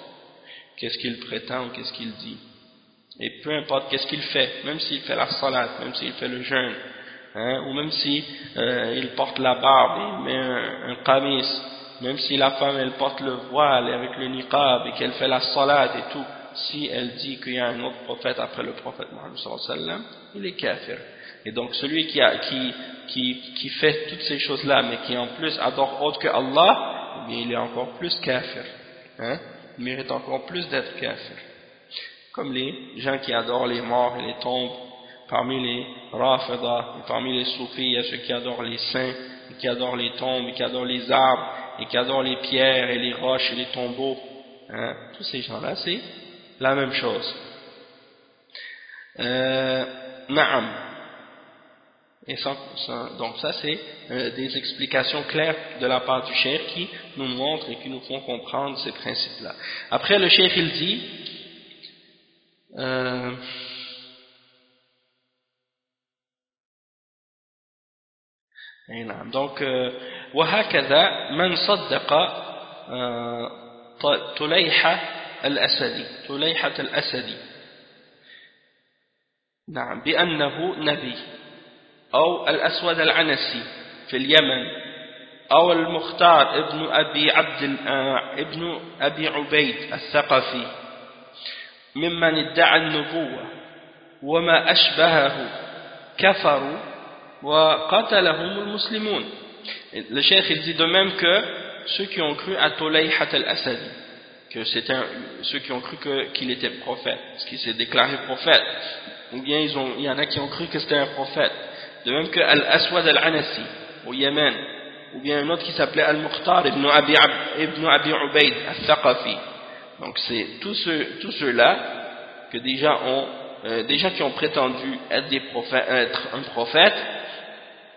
A: qu'est-ce qu'il prétend ou qu'est-ce qu'il dit. Et peu importe qu'est-ce qu'il fait, même s'il fait la salat, même s'il fait le jeûne, hein, ou même s'il euh, porte la barbe, il met un, un même si la femme elle porte le voile avec le niqab et qu'elle fait la salat et tout, si elle dit qu'il y a un autre prophète après le prophète Mohammed sallallahu il est kafir. Et donc celui qui, fait toutes ces choses-là, mais qui en plus adore autre que Allah, eh il est encore plus kafir. Hein? Il mérite encore plus d'être kafir. Comme les gens qui adorent les morts et les tombes, parmi les Rafida, et parmi les Soufis, il y a ceux qui adorent les saints, qui adorent les tombes, qui adorent les arbres, et qui adorent les pierres et les roches et les tombeaux. Hein? Tous ces gens-là, c'est la même chose. Euh, Naam. Et donc ça c'est euh, des explications claires de la part du cheikh qui nous montrent et qui nous font comprendre ces principes-là. Après le cheikh il dit euh, donc وهكذا من صدق طليحة الأسدي طليحة الأسدي. نعم بأنه نبي أو الأسود العنسي في اليمن أو المختار ابن أبي عبد آه، ابن أبي عبيد الثقفي. ممن ادعى النبوة وما أشبهه كفروا وقتلهم المسلمون. Le cheikh il dit de même que ceux qui ont cru à al-Asadi, que c'était ceux qui ont cru qu'il qu était prophète, parce qu'il s'est déclaré prophète, ou bien ils ont, il y en a qui ont cru que c'était un prophète, de même que Al-Aswad Al-Anasi au Yémen, ou bien un autre qui s'appelait Al-Mukhtar ibn Abi, ibn Abi Ubaid Al-Thaqafi. Donc c'est tous ceux-là que déjà ont, euh, déjà qui ont prétendu être, des prophètes, être un prophète,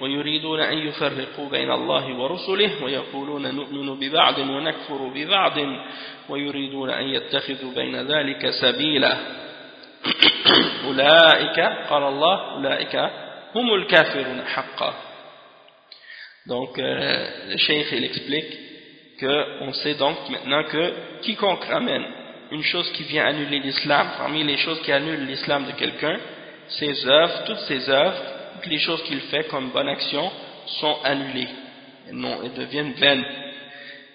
A: ويريدون أن يفرقوا بين الله ورسله ويقولون نؤمن ببعض ونكفر ببعض ويريدون أن يتخذوا بين ذلك سبيلا أولئك قال الله أولئك هم الكافرون حقا Donc, euh, le cheikh, il explique qu'on sait donc maintenant que quiconque ramène une chose qui vient annuler l'islam, parmi les choses qui annulent l'islam de quelqu'un, ses œuvres, toutes ses œuvres, toutes les choses qu'il fait comme bonne action sont annulées, et, non, et deviennent vaines.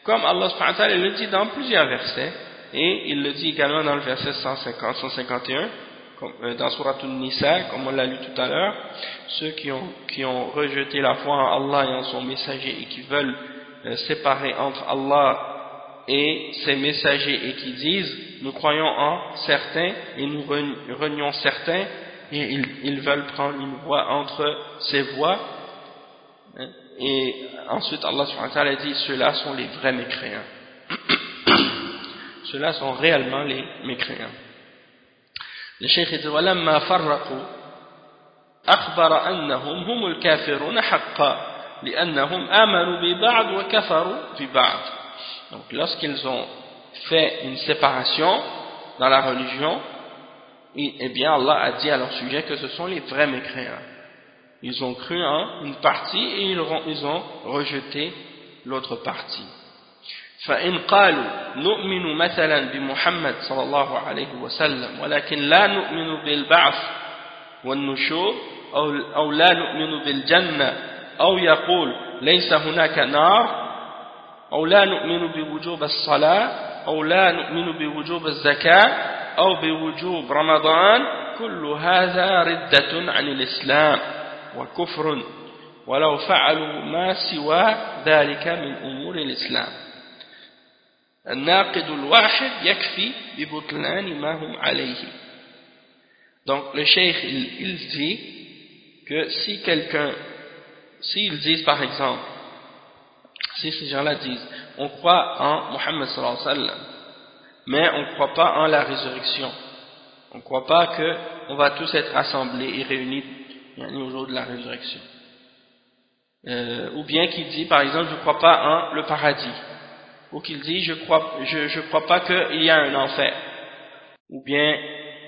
A: Comme Allah le dit dans plusieurs versets, et il le dit également dans le verset 150, 151, euh, dans Surah An-Nisa, comme on l'a lu tout à l'heure, ceux qui ont, qui ont rejeté la foi en Allah et en son messager et qui veulent euh, séparer entre Allah et ses messagers et qui disent nous croyons en certains et nous renions certains et ils, ils, veulent prendre une voie entre ces voies hein, et ensuite Allah subhanahu dit ceux-là sont les vrais mécréants ceux-là sont réellement les mécréants الشيخ يقول ولما فرقوا أخبر أنهم هم الكافرون حقا لأنهم آمنوا ببعض وكفروا ببعض donc lorsqu'ils ont fait une séparation dans la religion eh bien Allah a dit à leur sujet que ce sont les vrais mécréants ils ont cru en une partie et ils ont, ils ont rejeté l'autre partie فإن قالوا نؤمن مثلا بمحمد صلى الله عليه وسلم ولكن لا نؤمن بالبعث والنشور أو, أو لا نؤمن بالجنة أو يقول ليس هناك نار أو لا نؤمن بوجوب الصلاة أو لا نؤمن بوجوب الزكاة أو بوجوب رمضان كل هذا ردة عن الإسلام وكفر ولو فعلوا ما سوى ذلك من أمور الإسلام الناقد الواحد يكفي ببطلان ما هم عليه donc le cheikh il, il dit que si quelqu'un s'ils disent par exemple si ces gens-là disent on croit en Mohammed sallallahu alayhi wa sallam mais on ne croit pas en la résurrection. On ne croit pas qu'on va tous être assemblés et réunis au jour de la résurrection. Euh, ou bien qu'il dit par exemple je ne crois pas en le paradis. Ou qu'il dit je je crois pas qu'il y a un enfer. Ou bien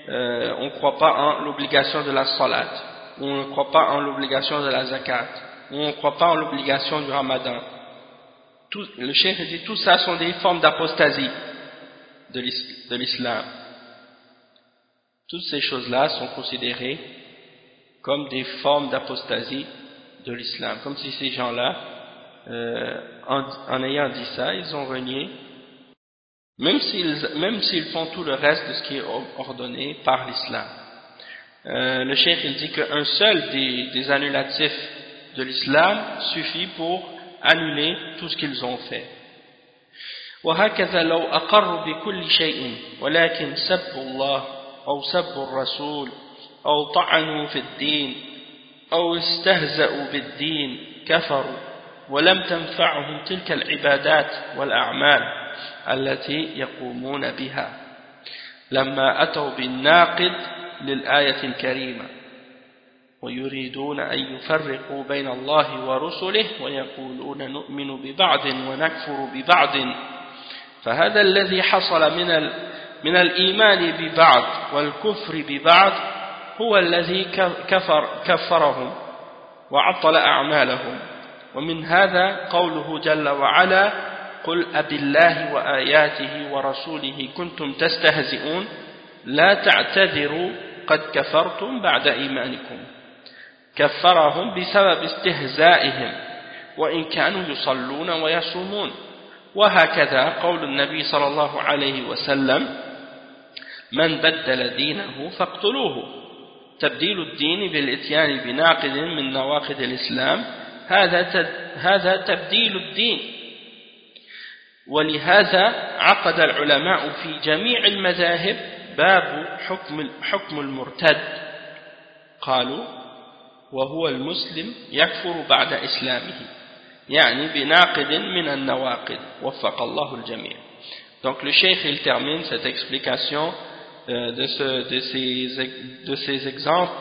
A: euh, on ne croit pas en l'obligation de la salat. Ou on ne croit pas en l'obligation de la zakat. Ou on ne croit pas en l'obligation du ramadan. Tout, le chef dit tout ça sont des formes d'apostasie de l'islam toutes ces choses-là sont considérées comme des formes d'apostasie de l'islam comme si ces gens-là euh, en, ayant dit ça, ils ont renié, même s'ils font tout le reste de ce qui est ordonné par l'islam. Euh, le cheikh il dit qu'un seul des, des annulatifs de l'islam suffit pour annuler tout ce qu'ils ont fait. وهكذا لو أقروا بكل شيء ولكن سبوا الله أو سبوا الرسول أو طعنوا في الدين أو استهزأوا بالدين كفروا ولم تنفعهم تلك العبادات والأعمال التي يقومون بها. لما أتوا بالناقد للآية الكريمة ويريدون أن يفرقوا بين الله ورسله ويقولون نؤمن ببعض ونكفر ببعض. فهذا الذي حصل من من الإيمان ببعض والكفر ببعض هو الذي كفر كفرهم وعطل أعمالهم. ومن هذا قوله جل وعلا قل أب الله وآياته ورسوله كنتم تستهزئون لا تعتذروا قد كفرتم بعد إيمانكم. كفرهم بسبب استهزائهم وإن كانوا يصلون ويصومون. وهكذا قول النبي صلى الله عليه وسلم من بدل دينه فاقتلوه. تبديل الدين بالإتيان بناقد من نواقد الإسلام هذا هذا تبديل الدين. ولهذا عقد العلماء في جميع المذاهب باب حكم حكم المرتد. قالوا وهو المسلم يكفر بعد إسلامه. يعني بناقد من النواقد وفق الله الجميع Donc le cheikh il termine cette explication euh, de, ce, de, ces, de ces exemples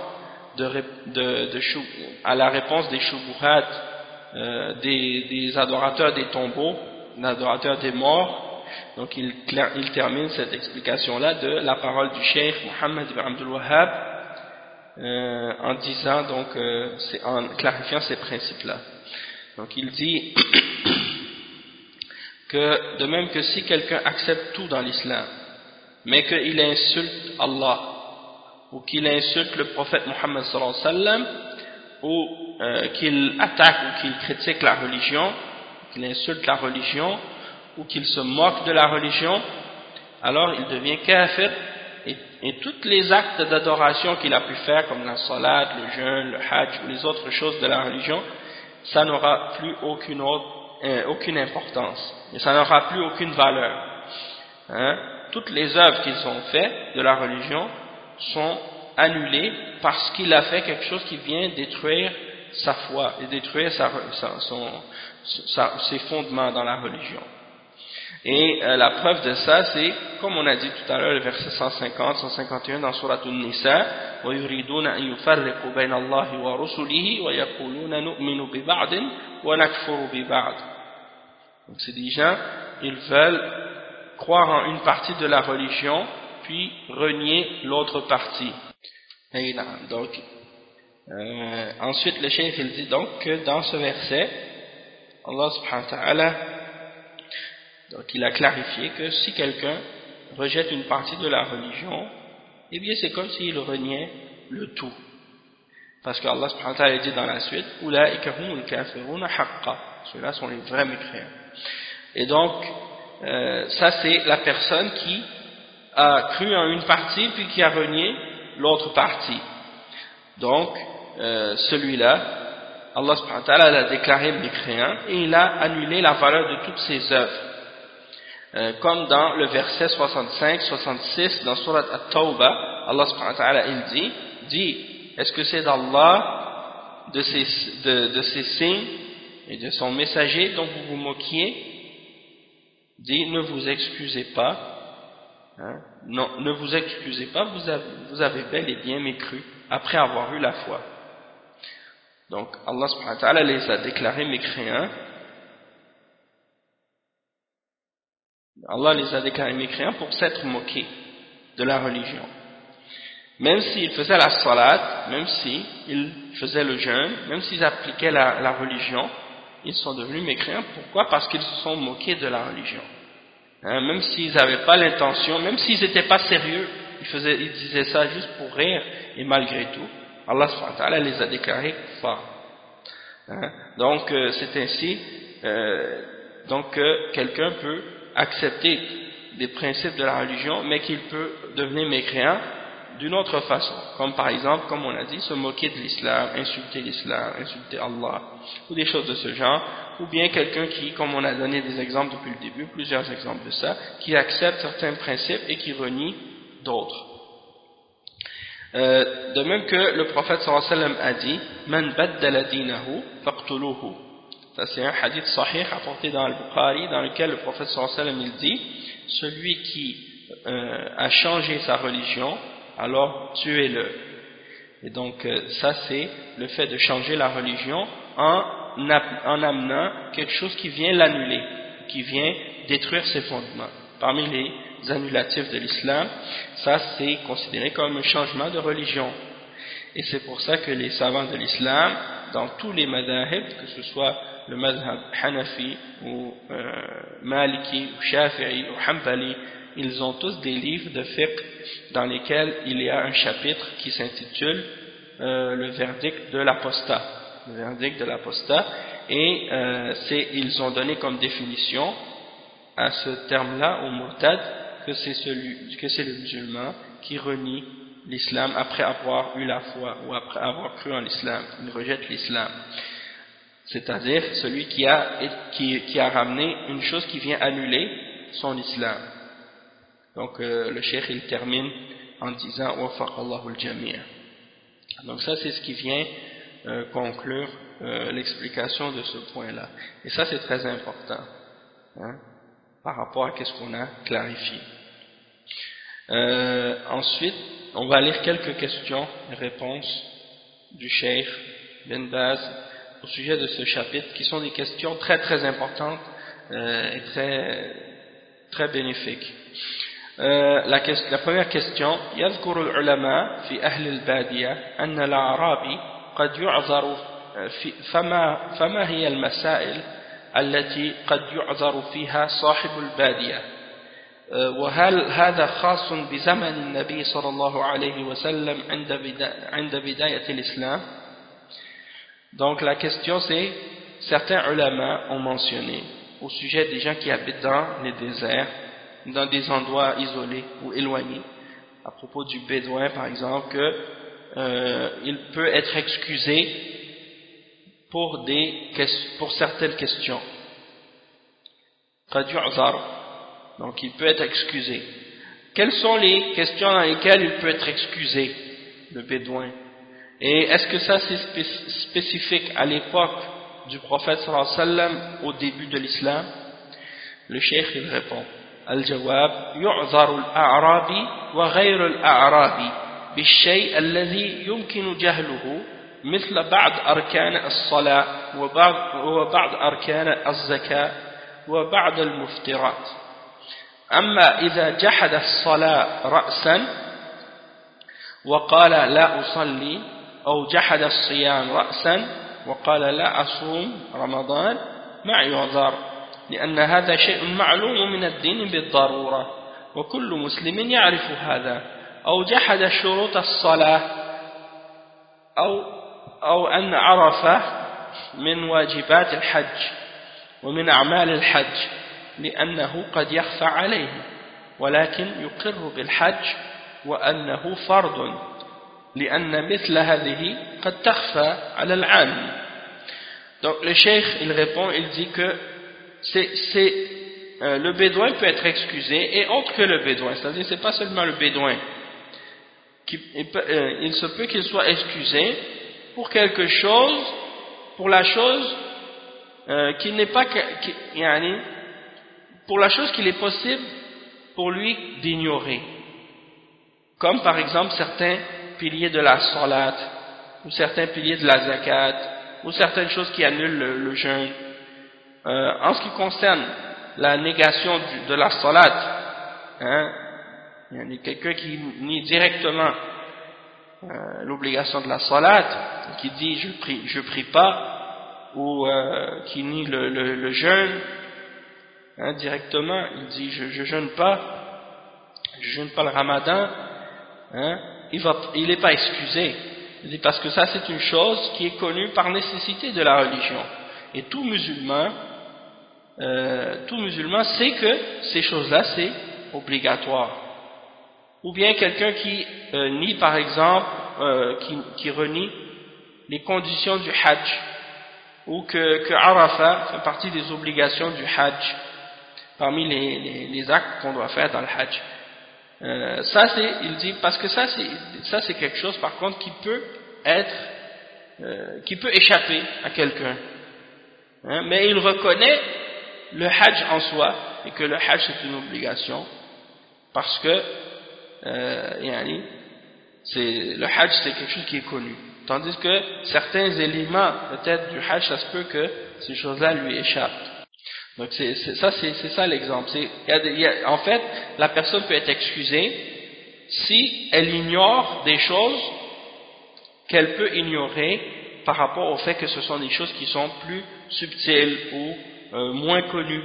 A: de, de, de, à la réponse des shubuhat euh, des, des, adorateurs des tombeaux, des adorateurs des morts. Donc il, il termine cette explication-là de la parole du cheikh Mohammed ibn Abdul Wahhab euh, en disant donc, euh, en clarifiant ces principes-là. donc il dit que de même que si quelqu'un accepte tout dans l'islam, mais qu'il insulte Allah ou qu'il insulte le prophète Mohammed sallam ou euh, qu'il attaque ou qu'il critique la religion, qu'il insulte la religion ou qu'il se moque de la religion, alors il devient kafir et, et tous les actes d'adoration qu'il a pu faire comme la salat, le jeûne, le hajj ou les autres choses de la religion, ça n'aura plus aucune, euh, aucune importance et ça n'aura plus aucune valeur. Hein? Toutes les œuvres qu'ils ont faites de la religion sont annulé parce qu'il a fait quelque chose qui vient détruire sa foi et détruire sa, son, ses fondements dans la religion. Et euh, la preuve de ça, c'est, comme on a dit tout à l'heure, le verset 150, 151 dans Surat An-Nisa, وَيُرِيدُونَ أَن يُفَرِّقُوا بَيْنَ اللَّهِ وَرُسُلِهِ وَيَقُولُونَ نُؤْمِنُ بِبَعْضٍ وَنَكْفُرُ بِبَعْضٍ Donc c'est des gens, ils veulent croire en une partie de la religion, puis renier l'autre partie. Donc, euh, ensuite le chef il dit donc que dans ce verset, Allah subhanahu wa ta'ala, donc il a clarifié que si quelqu'un rejette une partie de la religion, eh bien c'est comme s'il reniait le tout. Parce qu'Allah subhanahu wa ta'ala dit dans la suite, Ceux-là sont les vrais mécréants. Et donc, euh, ça c'est la personne qui a cru en une partie puis qui a renié l'autre partie. Donc, euh, celui-là, Allah subhanahu wa l'a déclaré mécréant et il a annulé la valeur de toutes ses œuvres. Euh, comme dans le verset 65-66 dans Surat At-Tawbah, Allah subhanahu wa ta'ala il dit, dit, est-ce que c'est d'Allah, de ses, de, de ses signes et de son messager dont vous vous moquiez? Dit, ne vous excusez pas, hein, non, ne vous excusez pas, vous avez, vous avez bel et bien mécru après avoir eu la foi. Donc Allah subhanahu wa ta'ala les a déclarés mécréants Allah les a déclarés mécréants pour s'être moqués de la religion. Même s'ils faisaient la salat, même s'ils faisaient le jeûne, même s'ils appliquaient la, religion, ils sont devenus mécréants. Pourquoi? Parce qu'ils se sont moqués de la religion. Hein, même s'ils n'avaient pas l'intention, même s'ils n'étaient pas sérieux, ils, faisaient, ils disaient ça juste pour rire, et malgré tout, Allah les a déclarés forts. Hein, donc euh, c'est ainsi euh, donc que quelqu'un peut accepter des principes de la religion, mais qu'il peut devenir mécréant d'une autre façon. Comme par exemple, comme on a dit, se moquer de l'islam, insulter l'islam, insulter Allah, ou des choses de ce genre, ou bien quelqu'un qui, comme on a donné des exemples depuis le début, plusieurs exemples de ça, qui accepte certains principes et qui renie d'autres. Euh, de même que le prophète sallallahu alayhi wa sallam a dit « Man baddala dinahu faqtuluhu » Ça c'est un hadith sahih apporté dans le Bukhari dans lequel le prophète sallam il dit « Celui qui euh, a changé sa religion, alors tuez-le. » Et donc euh, ça c'est le fait de changer la religion en, en amenant quelque chose qui vient l'annuler, qui vient détruire ses fondements. Parmi les annulatifs de l'islam, ça c'est considéré comme un changement de religion. Et c'est pour ça que les savants de l'islam, dans tous les madhahib, que ce soit le madhab Hanafi ou euh, Maliki ou Shafi'i ou Hanbali, ils ont tous des livres de fiqh dans lesquels il y a un chapitre qui s'intitule euh, le verdict de l'apostat. Le verdict de l'apostat. Et euh, ils ont donné comme définition à ce terme-là, au celui, que c'est le musulman qui renie l'islam après avoir eu la foi ou après avoir cru en l'islam, il rejette l'islam. C'est-à-dire celui qui a, qui, qui a ramené une chose qui vient annuler son islam. Donc euh, le cheikh il termine en disant Donc ça c'est ce qui vient euh, conclure euh, l'explication de ce point-là. Et ça c'est très important. Hein par rapport à ce qu'on a clarifié. Euh, ensuite, on va lire quelques questions et réponses du Cheikh Ben Baz au sujet de ce chapitre, qui sont des questions très très importantes euh, et très, très bénéfiques. Euh, la, la, première question يذكر العلماء في أهل البادية أن الأعرابي قد يعذر فما, فما هي المسائل التي قد يعذر فيها صاحب البادية وهل هذا خاص بزمن النبي صلى الله عليه وسلم عند بداية الإسلام donc la question c'est, certains ulama ont mentionné au sujet des gens qui habitent dans les déserts, dans des endroits isolés ou éloignés, à propos du bédouin par exemple, qu'il euh, peut être excusé pour, des, pour certaines questions. Donc il peut être excusé. Quelles sont les questions dans lesquelles il peut être excusé, le bédouin? Et est-ce que ça c'est spécifique à l'époque du prophète sallallahu alayhi wa sallam au début de l'islam Le cheikh il répond الجواب يعذر الأعرابي وغير الأعرابي بالشيء الذي يمكن جهله مثل بعض أركان الصلاة وبعض, وبعض أركان الزكاة وبعض المفترات أما إذا جحد الصلاة رأسا وقال لا أصلي أو جحد الصيام رأسا وقال لا أصوم رمضان ما يعذر لأن هذا شيء معلوم من الدين بالضرورة وكل مسلم يعرف هذا. أو جحد شروط الصلاة أو أو أن عرف من واجبات الحج ومن أعمال الحج لأنه قد يخفى عليه ولكن يقر بالحج وأنه فرض. لأن مثل هذه قد تخفى على العام Donc le cheikh il répond, il dit que c'est euh, le bédouin peut être excusé et autre que le bédouin, c'est-à-dire c'est pas seulement le bédouin, qui, il, euh, se peut qu'il soit excusé pour quelque chose, pour la chose euh, qui n'est pas, qui, pour la chose qu'il est possible pour lui d'ignorer, comme par exemple certains piliers de la salat, ou certains piliers de la zakat, ou certaines choses qui annulent le, jeûne. Euh, en ce qui concerne la négation de la salat, hein, il y a quelqu'un qui nie directement euh, l'obligation de la salat, qui dit je prie, prie pas, ou euh, qui nie le, jeûne, hein, directement, il dit je, je jeûne pas, je jeûne pas le ramadan, hein, il n'est pas excusé, parce que ça c'est une chose qui est connue par nécessité de la religion. Et tout musulman, euh, tout musulman sait que ces choses-là c'est obligatoire. Ou bien quelqu'un qui euh, nie par exemple, euh, qui, renie les conditions du hajj, ou que, que Arafat fait partie des obligations du hajj, parmi les, les actes qu'on doit faire dans le hajj. Euh, ça c'est, il dit, parce que ça c'est, ça c'est quelque chose par contre qui peut être, euh, qui peut échapper à quelqu'un. Hein, mais il reconnaît le hajj en soi et que le hajj c'est une obligation parce que euh, c'est, le hajj c'est quelque chose qui est connu. Tandis que certains éléments peut-être du hajj, ça se peut que ces choses-là lui échappent. Donc c'est ça, c'est ça l'exemple. En fait, la personne peut être excusée si elle ignore des choses qu'elle peut ignorer par rapport au fait que ce sont des choses qui sont plus subtiles ou euh, moins connues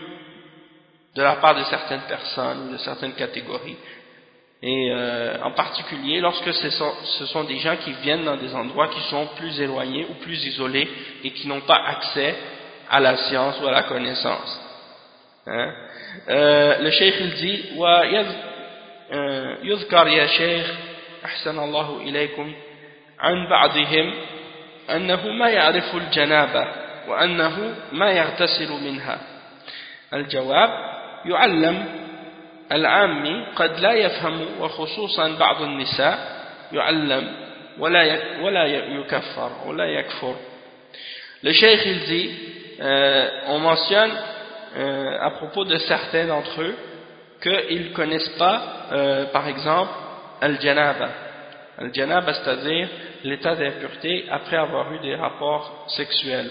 A: de la part de certaines personnes ou de certaines catégories. Et euh, en particulier lorsque ce sont, ce sont des gens qui viennent dans des endroits qui sont plus éloignés ou plus isolés et qui n'ont pas accès à la science ou à la connaissance. Hein? Euh, le cheikh il dit يذكر يا شيخ أحسن الله إليكم عن بعضهم أنه ما يعرف الجنابة وأنه ما يغتسل منها الجواب يعلم العامي قد لا يفهم وخصوصا بعض النساء يعلم ولا ولا يكفر ولا يكفر il dit, euh, on mentionne euh, à propos de certains d'entre eux qu'ils ne connaissent pas, euh, par exemple, al-janaba. Al-janaba, c'est-à-dire l'état d'impureté après avoir eu des rapports sexuels.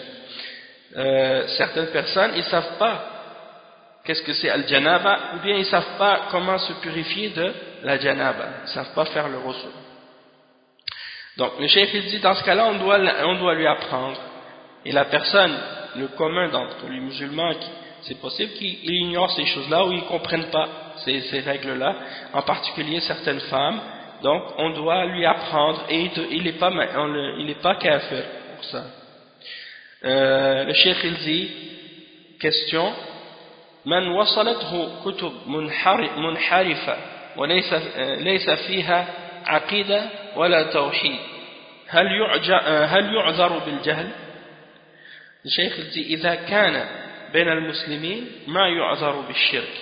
A: Certaines personnes, ils ne savent pas qu'est-ce que c'est al-janaba, ou bien ils ne savent pas comment se purifier de la janaba. Ils ne savent pas faire le rosou. Donc, le chef dit, dans ce cas-là, on doit, on doit lui apprendre. Et la personne, le commun d'entre les musulmans, c'est possible qu'il ignore ces choses-là ou il ne comprenne pas ces, ces règles-là, en particulier certaines femmes. Donc, on doit lui apprendre et il n'est pas, il est pas kafir pour ça. Euh, le cheikh il dit, question, من وصلته كتب منحرفة وليس ليس فيها عقيدة ولا توحيد هل هل يعذر بالجهل الشيخ إذا كان بين المسلمين ما يعذر بالشرك.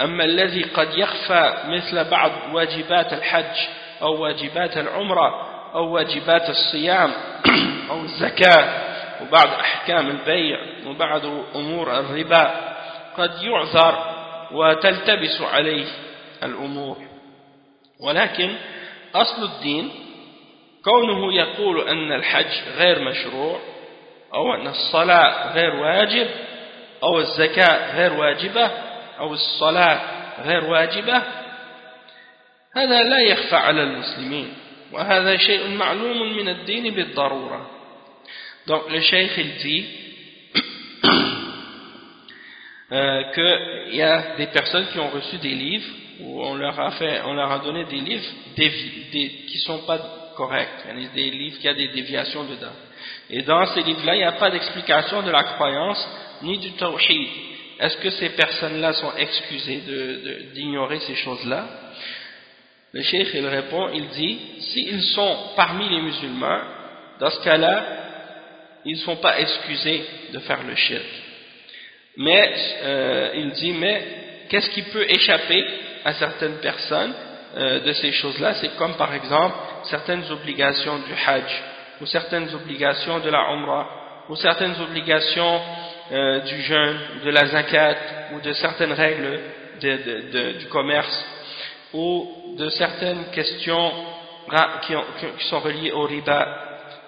A: أما الذي قد يخفى مثل بعض واجبات الحج أو واجبات العمرة أو واجبات الصيام أو الزكاة وبعض أحكام البيع وبعض أمور الربا قد يعذر وتلتبس عليه الأمور. ولكن أصل الدين كونه يقول أن الحج غير مشروع أو أن الصلاة غير واجب أو الزكاة غير واجبة أو الصلاة غير واجبة هذا لا يخفى على المسلمين وهذا شيء معلوم من الدين بالضرورة donc le cheikh il dit euh, qu'il y a des personnes qui ont reçu des livres où on leur a fait, on leur a donné des livres des, des, qui sont pas corrects, il y a des livres qui a des déviations dedans. Et dans ces livres-là, il n'y a pas d'explication de la croyance ni du tawhid. Est-ce que ces personnes-là sont excusées d'ignorer ces choses-là? Le cheikh, il répond, il dit, s'ils sont parmi les musulmans, dans ce cas-là, ils ne sont pas excusés de faire le shirk. Mais, euh, il dit, mais qu'est-ce qui peut échapper à certaines personnes euh, de ces choses-là? C'est comme par exemple certaines obligations du Hajj, ou certaines obligations de la Umrah, ou certaines obligations euh, du jeûne, de la zakat, ou de certaines règles du commerce, ou de certaines questions qui, qui sont reliées au riba.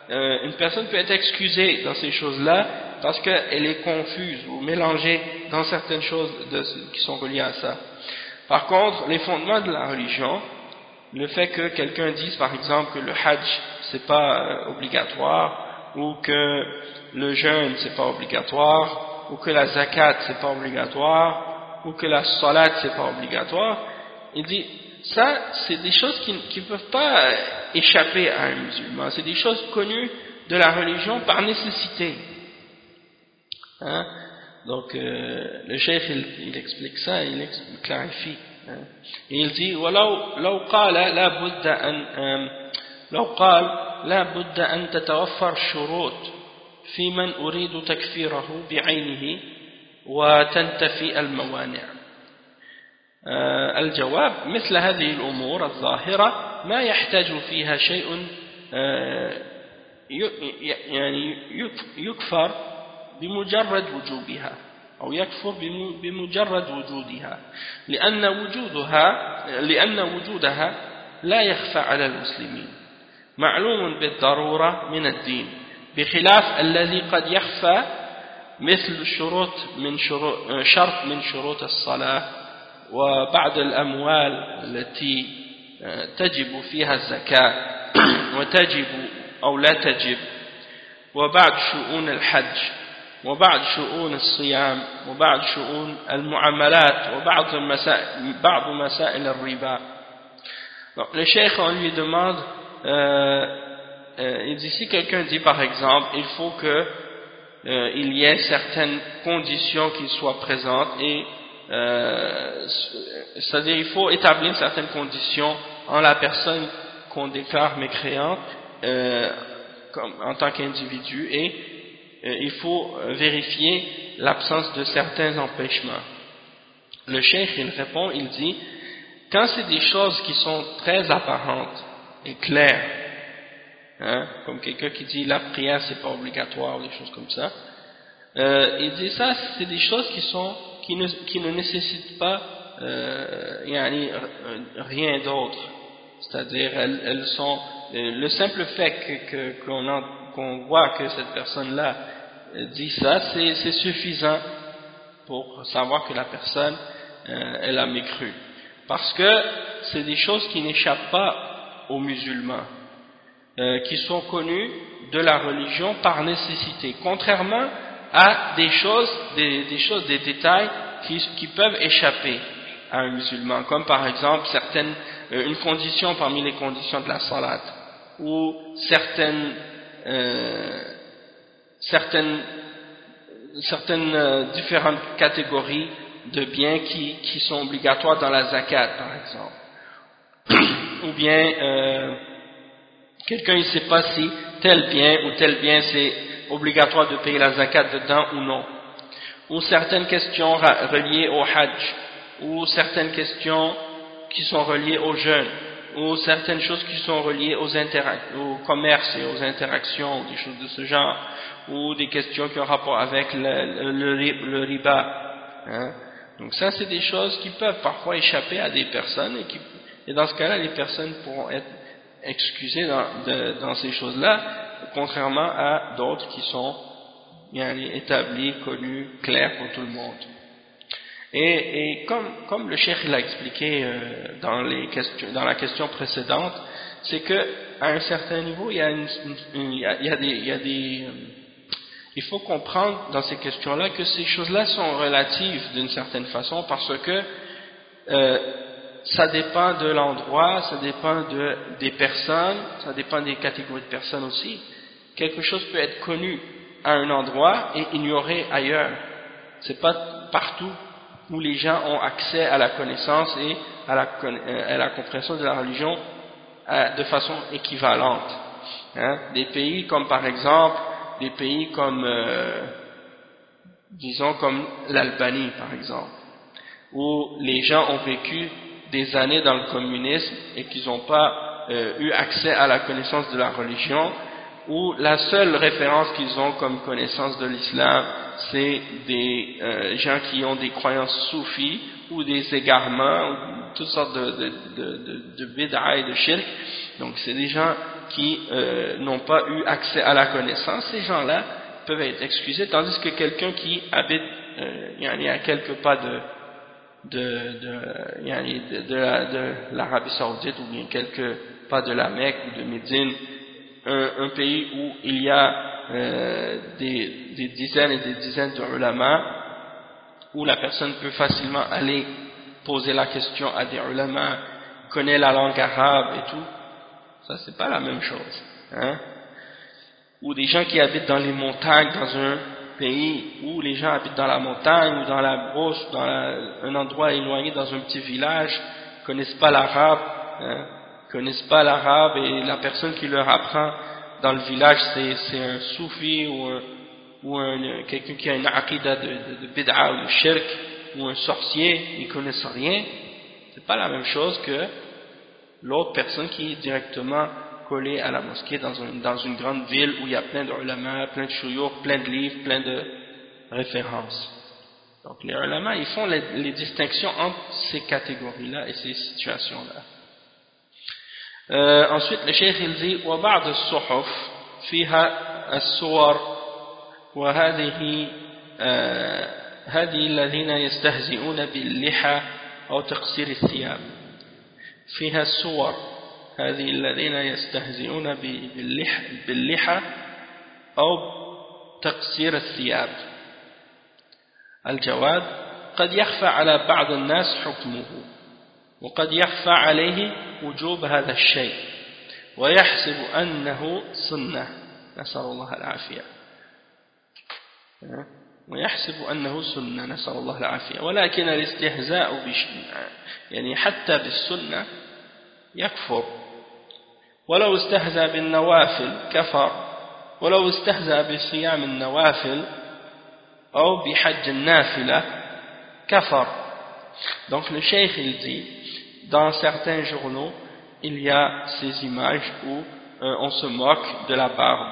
A: une personne peut être excusée dans ces choses-là parce qu'elle est confuse ou mélangée dans certaines choses qui sont reliées à ça. Par contre, les fondements de la religion, le fait que quelqu'un dise par exemple que le hajj c'est pas euh, obligatoire, ou que le jeûne c'est pas obligatoire, ou que la zakat c'est pas obligatoire, ou que la salat c'est pas obligatoire, il dit ça c'est des choses qui ne peuvent pas échapper à un musulman, c'est des choses connues de la religion par nécessité. Hein? Donc, euh, le chef, il, explique ça, il clarifie. Il dit, ولو لو قال لا بد أن لو قال لا بد أن تتوفر شروط في من أريد تكفيره بعينه وتنتفي الموانع. الجواب مثل هذه الأمور الظاهرة ما يحتاج فيها شيء يعني يكفر بمجرد وجوبها. أو يكفر بمجرد وجودها لأن وجودها لأن وجودها لا يخفى على المسلمين. معلوم بالضرورة من الدين بخلاف الذي قد يخفى مثل شروط من شروط شرط من شروط الصلاة وبعض الأموال التي تجب فيها الزكاة وتجب أو لا تجب وبعض شؤون الحج. وبعض شؤون الصيام وبعض شؤون المعاملات وبعض مسائل, بعض مسائل الربا Donc, le cheikh, on lui demande, euh, euh, il dit, si quelqu'un dit par exemple, il faut que euh, il y ait certaines conditions qui soient présentes et euh, c'est-à-dire il faut établir certaines conditions en la personne qu'on déclare mécréante euh, comme, en tant qu'individu et euh, il faut euh, vérifier l'absence de certains empêchements. Le cheikh, il répond, il dit, quand c'est des choses qui sont très apparentes et claires, hein, comme quelqu'un qui dit la prière c'est pas obligatoire, des choses comme ça, euh, il dit ça, c'est des choses qui sont qui ne, qui ne nécessitent pas euh, rien d'autre. C'est-à-dire, elles, sont le simple fait qu'on que, qu'on voit que cette personne-là dit ça, c'est suffisant pour savoir que la personne, euh, elle a mécru. Parce que c'est des choses qui n'échappent pas aux musulmans, euh, qui sont connues de la religion par nécessité, contrairement à des choses, des, choses, des détails qui, peuvent échapper à un musulman, comme par exemple certaines, euh, une condition parmi les conditions de la salat, ou certaines euh, certaines, euh, différentes catégories de biens qui, qui, sont obligatoires dans la zakat, par exemple. Ou bien, euh, quelqu'un ne sait pas si tel bien ou tel bien c'est obligatoire de payer la zakat dedans ou non. Ou certaines questions reliées au hajj, ou certaines questions qui sont reliées au jeûne ou certaines choses qui sont reliées aux au commerce et aux interactions, des choses de ce genre, ou des questions qui ont rapport avec le, le, riba. Hein. Donc ça, c'est des choses qui peuvent parfois échapper à des personnes, et, qui, et dans ce cas-là, les personnes pourront être excusées dans, dans ces choses-là, contrairement à d'autres qui sont bien établies, connues, claires pour tout le monde. Et, comme, le cheikh l'a expliqué euh, dans, la question précédente, c'est que à un certain niveau, il y a, des, il faut comprendre dans ces questions-là que ces choses-là sont relatives d'une certaine façon parce que euh, ça dépend de l'endroit, ça dépend de, des personnes, ça dépend des catégories de personnes aussi. Quelque chose peut être connu à un endroit et ignoré ailleurs. C'est pas partout où les gens ont accès à la connaissance et à la, euh, à la compréhension de la religion euh, de façon équivalente. Hein. Des pays comme par exemple, des pays comme, euh, disons comme l'Albanie par exemple, où les gens ont vécu des années dans le communisme et qu'ils n'ont pas euh, eu accès à la connaissance de la religion, où la seule référence qu'ils ont comme connaissance de l'islam, c'est des euh, gens qui ont des croyances soufis ou des égarements, ou toutes sortes de, de, de, de, bid'a et de shirk. Donc c'est des gens qui euh, n'ont pas eu accès à la connaissance. Ces gens-là peuvent être excusés, tandis que quelqu'un qui habite euh, a quelques pas de de, de, de, l'Arabie Saoudite ou bien quelques pas de la Mecque ou de Médine, un, pays où il y a euh, des, des, dizaines et des dizaines de ulama, où la personne peut facilement aller poser la question à des ulama, connaît la langue arabe et tout, ça c'est pas la même chose. Hein? Ou des gens qui habitent dans les montagnes, dans un pays où les gens habitent dans la montagne ou dans la brousse, dans un endroit éloigné, dans un petit village, connaissent pas l'arabe, hein, connaissent pas l'arabe et la personne qui leur apprend dans le village c'est un soufi ou, un, ou un, quelqu'un qui a une aqidah de, de, de bid'a ou de shirk ou un sorcier, ils connaissent rien, c'est pas la même chose que l'autre personne qui est directement collée à la mosquée dans, dans une grande ville où il y a plein de ulama, plein de chouyours, plein de livres, plein de références. Donc les ulama, ils font les, les distinctions entre ces catégories-là et ces situations-là. Euh, ensuite, le cheikh il dit وبعض الصحف فيها الصور وهذه هذه الذين يستهزئون باللحى أو تقصير الثياب فيها الصور هذه الذين يستهزئون باللحى أو تقصير الثياب الجواب قد يخفى على بعض الناس حكمه وقد يخفى عليه وجوب هذا الشيء ويحسب أنه سنة. نسأل الله العافية. ويحسب أنه سنة. نسأل الله العافية. ولكن الاستهزاء يعني حتى بالسنة يكفر. ولو استهزأ بالنوافل كفر. ولو استهزأ بصيام النوافل أو بحج النافلة كفر. Donc le cheikh il dit dans certains journaux il y a ces images où euh, on se moque de la barbe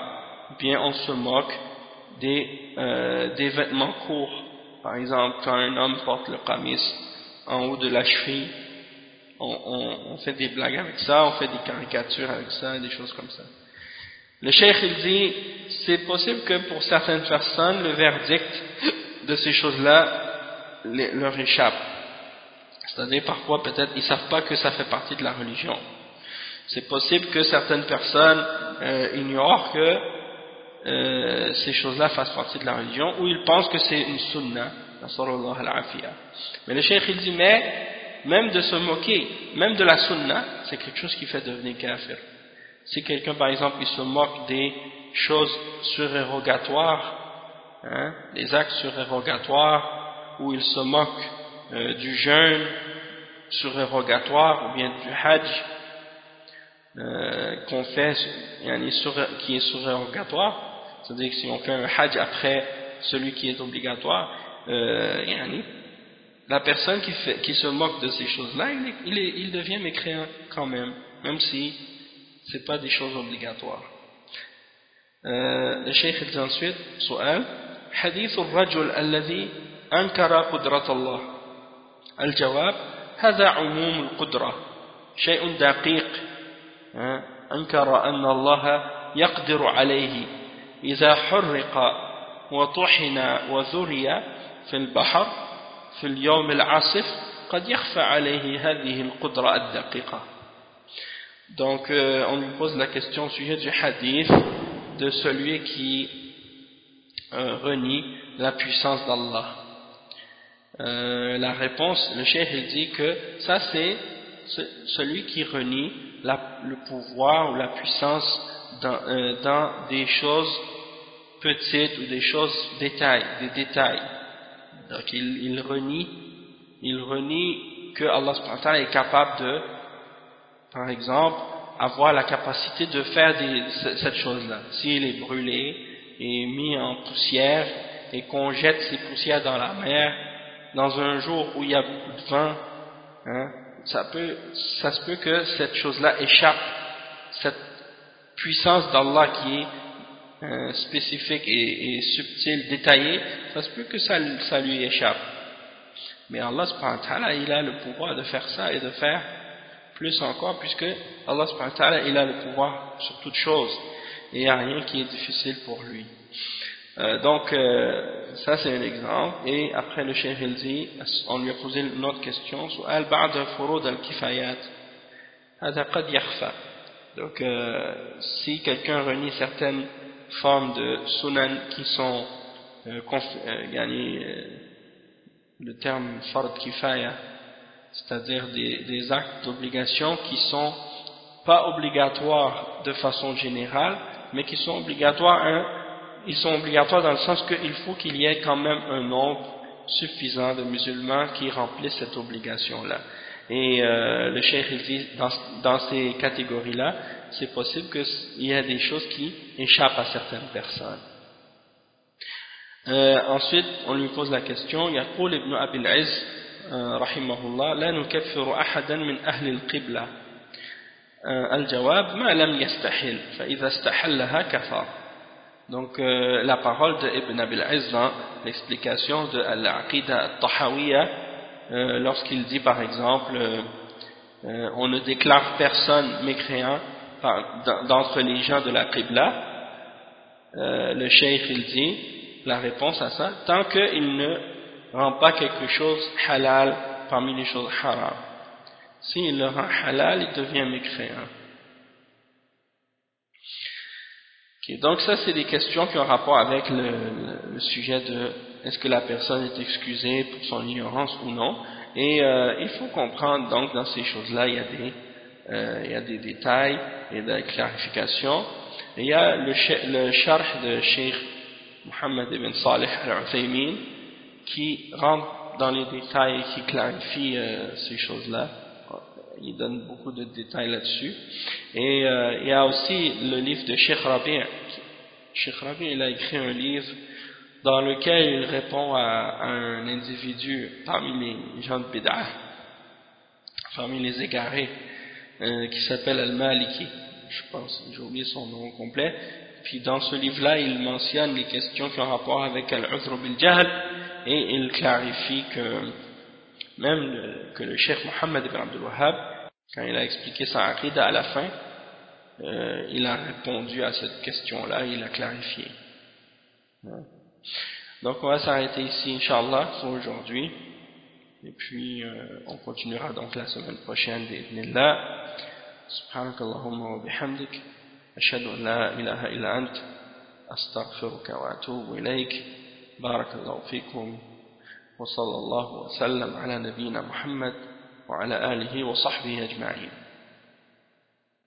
A: bien on se moque des, euh, des vêtements courts par exemple quand un homme porte le qamis en haut de la cheville on, fait des blagues avec ça, on fait des caricatures avec ça, des choses comme ça. Le cheikh il dit, c'est possible que pour certaines personnes, le verdict de ces choses-là leur échappe. C'est-à-dire parfois peut-être ils ne savent pas que ça fait partie de la religion. C'est possible que certaines personnes euh, ignorent que euh, ces choses-là fassent partie de la religion ou ils pensent que c'est une sunna. Mais le cheikh il dit, mais même de se moquer, même de la sunna, c'est quelque chose qui fait devenir kafir. Si quelqu'un, par exemple, il se moque des choses surérogatoires, hein, des actes surérogatoires, ou il se moque euh, du jeûne surrogatoire ou bien du hajj euh, qu'on fait qui est surrogatoire c'est-à-dire que si on fait un hajj après celui qui est obligatoire euh, la personne qui, se moque de ces choses-là il, devient mécréant quand même même si c'est pas des choses obligatoires. Euh, le cheikh dit ensuite hadith al-rajul alladhi ankara qudrat Allah الجواب هذا عموم القدرة شيء دقيق أنكر أن الله يقدر عليه. إذا حرق وطحن وذري في البحر في اليوم العاصف قد يخفى عليه هذه القدرة الدقيقة. Donc euh, on lui pose la question au sujet du hadith de celui qui euh, renie la puissance d'Allah. Euh, la réponse, le cheikh dit que ça c'est celui qui renie le pouvoir ou la puissance dans, euh, dans des choses petites ou des choses détails, des détails donc il, renie, il renie que Allah est capable de, par exemple, avoir la capacité de faire cette chose-là. S'il est brûlé et mis en poussière et qu'on jette ces poussières dans la mer, dans un jour où il y a beaucoup de vent, hein, ça, peut, ça se peut que cette chose-là échappe, cette puissance d'Allah qui est euh, spécifique et, et, subtile, détaillée, ça se peut que ça, lui échappe. Mais Allah subhanahu il a le pouvoir de faire ça et de faire plus encore, puisque Allah subhanahu il a le pouvoir sur toute chose. Et il n'y a rien qui est difficile pour lui. Euh, donc, euh, ça c'est un exemple. Et après le cheikh il dit, on lui a posé une autre question, سؤال بعد فروض الكفايات هذا قد يخفى. Donc, euh, si quelqu'un renie certaines formes de sunan qui sont euh, euh, euh, le terme fard kifaya, c'est-à-dire des, des actes d'obligation qui sont pas obligatoires de façon générale, mais qui sont obligatoires, hein, ils sont obligatoires dans le sens qu'il faut qu'il y ait quand même un nombre suffisant de musulmans qui remplissent cette obligation-là. Et euh, le cheikh il dit, dans, dans ces catégories-là, c'est possible qu'il y ait des choses qui échappent à certaines personnes. Euh, ensuite, on lui pose la question, يقول ابن أبي العز رحمه الله لا نكفر أحدا من أهل القبلة الجواب ما لم يستحل فإذا استحلها كفر donc euh, la parole de Ibn Abil Izz dans l'explication de l'Aqidah al-Tahawiyya euh, lorsqu'il dit par exemple euh, euh on ne déclare personne mécréant d'entre les gens de la Qibla. Euh, le cheikh il dit la réponse à ça tant qu'il ne rend pas quelque chose halal parmi les choses haram. S'il le rend halal il devient mécréant donc ça c'est des questions qui ont rapport avec le, sujet de est-ce que la personne est excusée pour son ignorance ou non et euh, il faut comprendre donc dans ces choses là il y a des euh, il y a des détails et des clarifications il y a le, le sharh de Sheikh Mohammed ibn Salih al-Uthaymin qui rentre dans les détails et qui clarifie euh, ces choses là il donne beaucoup de détails là-dessus. Et euh, il y a aussi le livre de Sheikh Rabi'. Sheikh Rabi' il a écrit un livre dans lequel il répond à, un individu parmi les gens de Bid'ah, parmi les égarés, euh, qui s'appelle Al-Maliki. Je pense, j'ai oublié son nom complet. Puis dans ce livre-là, il mentionne les questions qui ont rapport avec Al-Udhr bil-Jahl et il clarifie que même que le cheikh Mohammed ibn Abdul Wahhab, quand il a expliqué sa aqidah à la fin, euh, il a répondu à cette question-là, il a clarifié. Donc on va s'arrêter ici, Inch'Allah, pour aujourd'hui. Et puis euh, on continuera donc la semaine prochaine, bi'idhnillah. سبحانك اللهم وبحمدك أشهد أن لا إله إلا أنت أستغفرك وأتوب إليك بارك الله فيكم وصلى الله وسلم على نبينا محمد وعلى آله وصحبه أجمعين